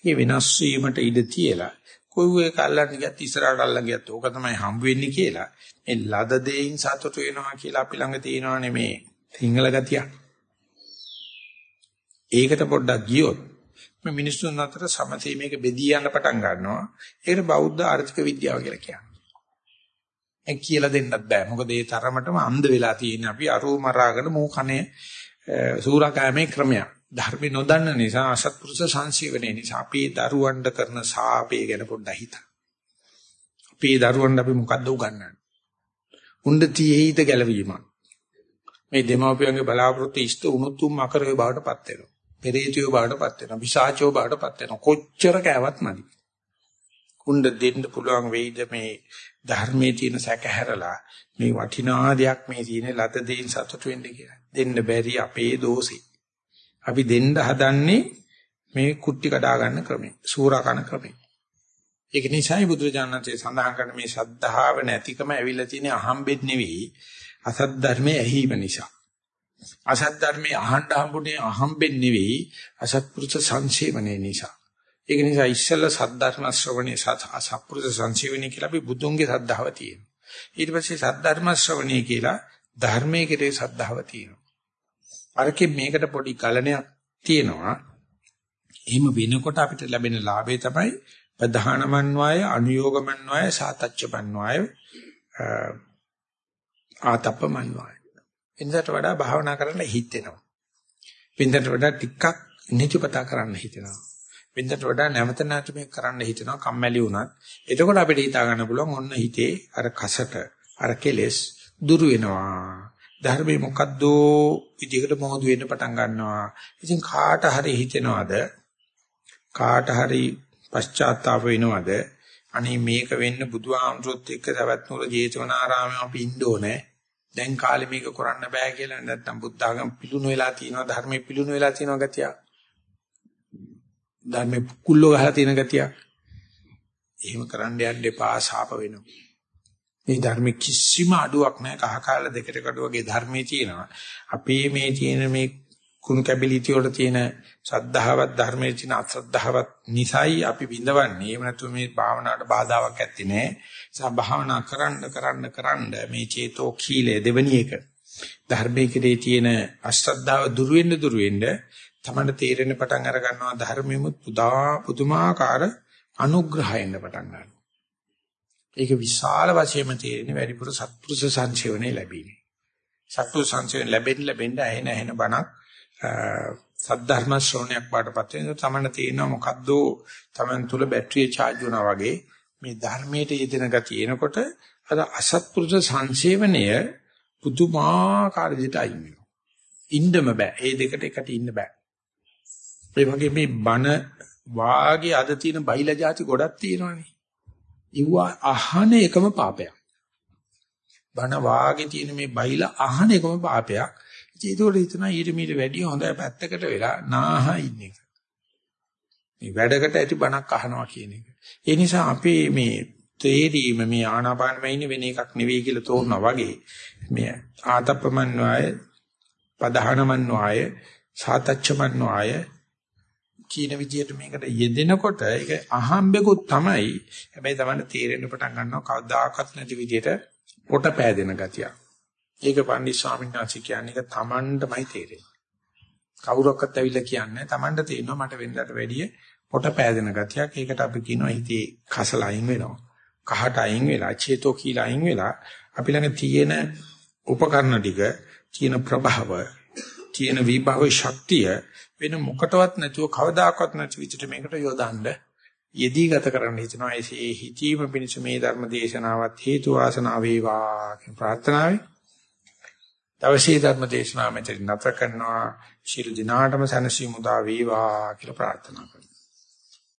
ඒ වෙනස් වීමට ඉඩ තියලා කොයි එක අල්ලන්න ගියත් ඉස්සරහට අල්ලන් ගියත් ඕක තමයි හම්බ වෙන්නේ කියලා මේ ලද දෙයින් සතුට වෙනවා කියලා අපි ළඟ තියෙනවානේ මේ සිංහල ගතිය. ඒකට පොඩ්ඩක් ගියොත් මේ මිනිස්සුන් අතර සමතේ මේක බෙදී යන්න පටන් ගන්නවා. ඒකට බෞද්ධ ආර්ථික විද්‍යාව කියලා කියනවා. ඒ කියලා දෙන්නත් බෑ. මොකද ඒ තරමටම අන්ධ වෙලා තියෙන අපි අරෝ මරාගෙන මූ කනේ සූරාකෑමේ ක්‍රමයක්. ධර්ම නොදන්න නිසා අසත්පුරුෂ සංසීවනේ නිසා අපි දරුවන්ට කරන සාපේ ගැන පොඩ්ඩක් හිතන්න. අපි දරුවන්ට අපි මොකද්ද උගන්වන්නේ? උණ්ඩ තීහිත ගැලවීමක්. මේ දෙමාපියන්ගේ බලාපොරොත්තු ඉෂ්ට උණුත් තුම් අකරේ බවටපත් වෙනවා. පෙරේතියෝ බවටපත් වෙනවා. විසාචෝ බවටපත් වෙනවා. කොච්චර කෑවත් නැති. කුණ්ඩ දෙන්න පුළුවන් වෙයිද මේ ධර්මයේ තියෙන සැකහැරලා මේ වටිනා දෙයක් මේ තියෙන ලත දෙයින් සතුට වෙන්න කියලා. දෙන්න බැරි අපේ දෝෂේ. අපි දෙන්න හදන්නේ මේ කුට්ටි කඩා ගන්න ක්‍රමය. සූරා කන ක්‍රමය. ඒක නිසායි බුදුරජාණන්සේ සඳහන් කරන මේ සද්ධාව නැතිකම ඇවිල්ලා තියෙන අහම්බෙත් නෙවෙයි අසත් ධර්මයේ ඇහිම නිසා. අසත් ධර්මයේ අහන්න හම්බුනේ අහම්බෙන් නෙවෙයි අසත්පුරුෂ සංසේවනයේ නිසා. ඒක නිසා ඉස්සෙල්ලා සද්ධර්ම ශ්‍රවණේ සත්පුරුෂ සංසේවනයේ කියලා අපි බුදුන්ගේ සද්ධාව තියෙනවා. ඊට පස්සේ සද්ධර්ම ශ්‍රවණේ කියලා ධර්මයේ කෙරේ සද්ධාව තියෙනවා. අරකේ මේකට පොඩි ගලණයක් තියෙනවා. එහෙම වෙනකොට අපිට ලැබෙන ලාභය තමයි ප්‍රධානමන්වාය අනුയോഗමන්වාය සාතච්චමන්වාය ආතප්පමන්වාය. එන්නට වඩා භාවනා කරන්න හිතෙනවා. පින්දට වඩා ටිකක් නිතිපතා කරන්න හිතෙනවා. පින්දට වඩා නැවත නැවත මේක කරන්න හිතෙනවා කම්මැලි වුණත්. එතකොට අපිට හිතා ගන්න පුළුවන් ඔන්න හිතේ අර කසට අර කෙලෙස් දුරු වෙනවා. ධර්මයේ මොකද්ද විදිහකට මොහොදු වෙන්න පටන් ගන්නවා ඉතින් කාට හරි හිතෙනවද කාට හරි පශ්චාත්තාප වෙනවද? අනේ මේක වෙන්න බුදුහාමුදුරුවොත් එක්ක සවැත් නුර ජේතවනාරාමයේ අපි ඉන්න ඕනේ. දැන් කාලේ මේක කරන්න බෑ කියලා නැත්තම් බුද්ධ ආගම පිළුණු වෙලා තියෙනවා ධර්මයේ පිළුණු වෙලා තියෙනවා ගතිය. ධර්මයේ කුල්ලෝ ගහලා තියෙන ගතිය. එහෙම කරන්න යන්න එපා ශාප වෙනවා. මේ ධර්ම කිසිම අඩුවක් නැහැ කහ කාලා දෙකට කඩ වගේ ධර්මයේ තියෙනවා. අපේ මේ තියෙන මේ කුණු කැබිලිටි වල තියෙන ශ්‍රද්ධාවත් ධර්මයේ තියෙන අශ්‍රද්ධාවත් නිසයි අපි විඳවන්නේ. එහෙම නැත්නම් මේ භාවනාවට බාධාවක් ඇත්තේ නැහැ. ඒ භාවනා කරන්න කරන්න කරන්න මේ චේතෝ කීලය දෙවනි එක. ධර්මයේ කෙරේ තියෙන අශ්‍රද්ධාව දුරු වෙන්න දුරු වෙන්න තමයි තේරෙන පටන් අර ගන්නවා ධර්මෙමුත් පුදා පුදුමාකාර අනුග්‍රහයෙන් පටන් ගන්නවා. ඒක විශාල වශයෙන්ම තේරෙන්නේ වැඩිපුර සත්පුරුෂ සංසේවනේ ලැබීමේ. සත්පුරුෂ සංසේවන ලැබෙන්න ලැබෙන්න ඇහෙන ඇහෙන බණක් සද්ධර්ම ශ්‍රවණයක් බාටපත් වෙන තමන්න තේරෙනවා මොකද්ද තමන් තුල බැටරිය charge වුණා වගේ මේ ධර්මයේ යෙදෙන ගතිය එනකොට අර අසත්පුරුෂ සංසේවනය පුදුමාකාර දෙයට අයින් වෙනවා. ඉන්නම බෑ. ඒ දෙකට එකට ඉන්න බෑ. ඒ වගේ මේ බන වාගේ අද තියෙන බයිලා જાති ගොඩක් තියෙනවානේ. ඉව්වා අහන එකම පාපයක්. බන වාගේ තියෙන මේ බයිලා අහන එකම පාපයක්. ඒකෝට හිතනවා ඊට මීට වැඩිය හොඳයි පැත්තකට වෙලා නාහා ඉන්න එක. මේ වැඩකට ඇති බණක් අහනවා කියන එක. ඒ නිසා අපේ මේ තේරීම මේ ආනාපානෙම ඉන්නේ වෙන එකක් නෙවෙයි කියලා තෝරනවා වගේ මේ ආතප්පමන්වාය පදහනමන්වාය සාතච්චමන්වාය කීන විදියට මේකට යෙදෙනකොට ඒක අහම්බෙකුත් තමයි හැබැයි තමයි තේරෙන්න පටන් ගන්නවා කවදාකවත් නැති විදියට පොට පෑදෙන ගතියක් ඒක පණ්ඩිත ස්වාමීන් වහන්සේ කියන්නේ ඒක Tamanටමයි තේරෙන්නේ. කවුරක්වත් ඇවිල්ලා කියන්නේ Tamanට තේරෙනවා මට වෙනදාට වැඩිය පොට පෑදෙන ගතියක්. ඒකට අපි කියනවා හිතේ කසල අයින් වෙනවා. කහට අයින් වෙලා, චේතෝ කියලා අයින් වෙලා අපි ළඟ තියෙන උපකරණ ටික, තියෙන ප්‍රභාව, තියෙන විභව ශක්තිය වෙන මොකටවත් නැතුව කවදාකවත් නැති විදිහට මේකට යොදන්න යෙදී ගත කරන්න හිතනවා. ඒ හිතීම පිණිස මේ ධර්ම දේශනාවත් හේතු වාසනා වේවා කියන ප්‍රාර්ථනාවයි දවසේ ධර්ම දේශනාව මෙතන නතර කරනවා. ශිරු දිනාටම සනසි මුදා වේවා කියලා ප්‍රාර්ථනා කරනවා.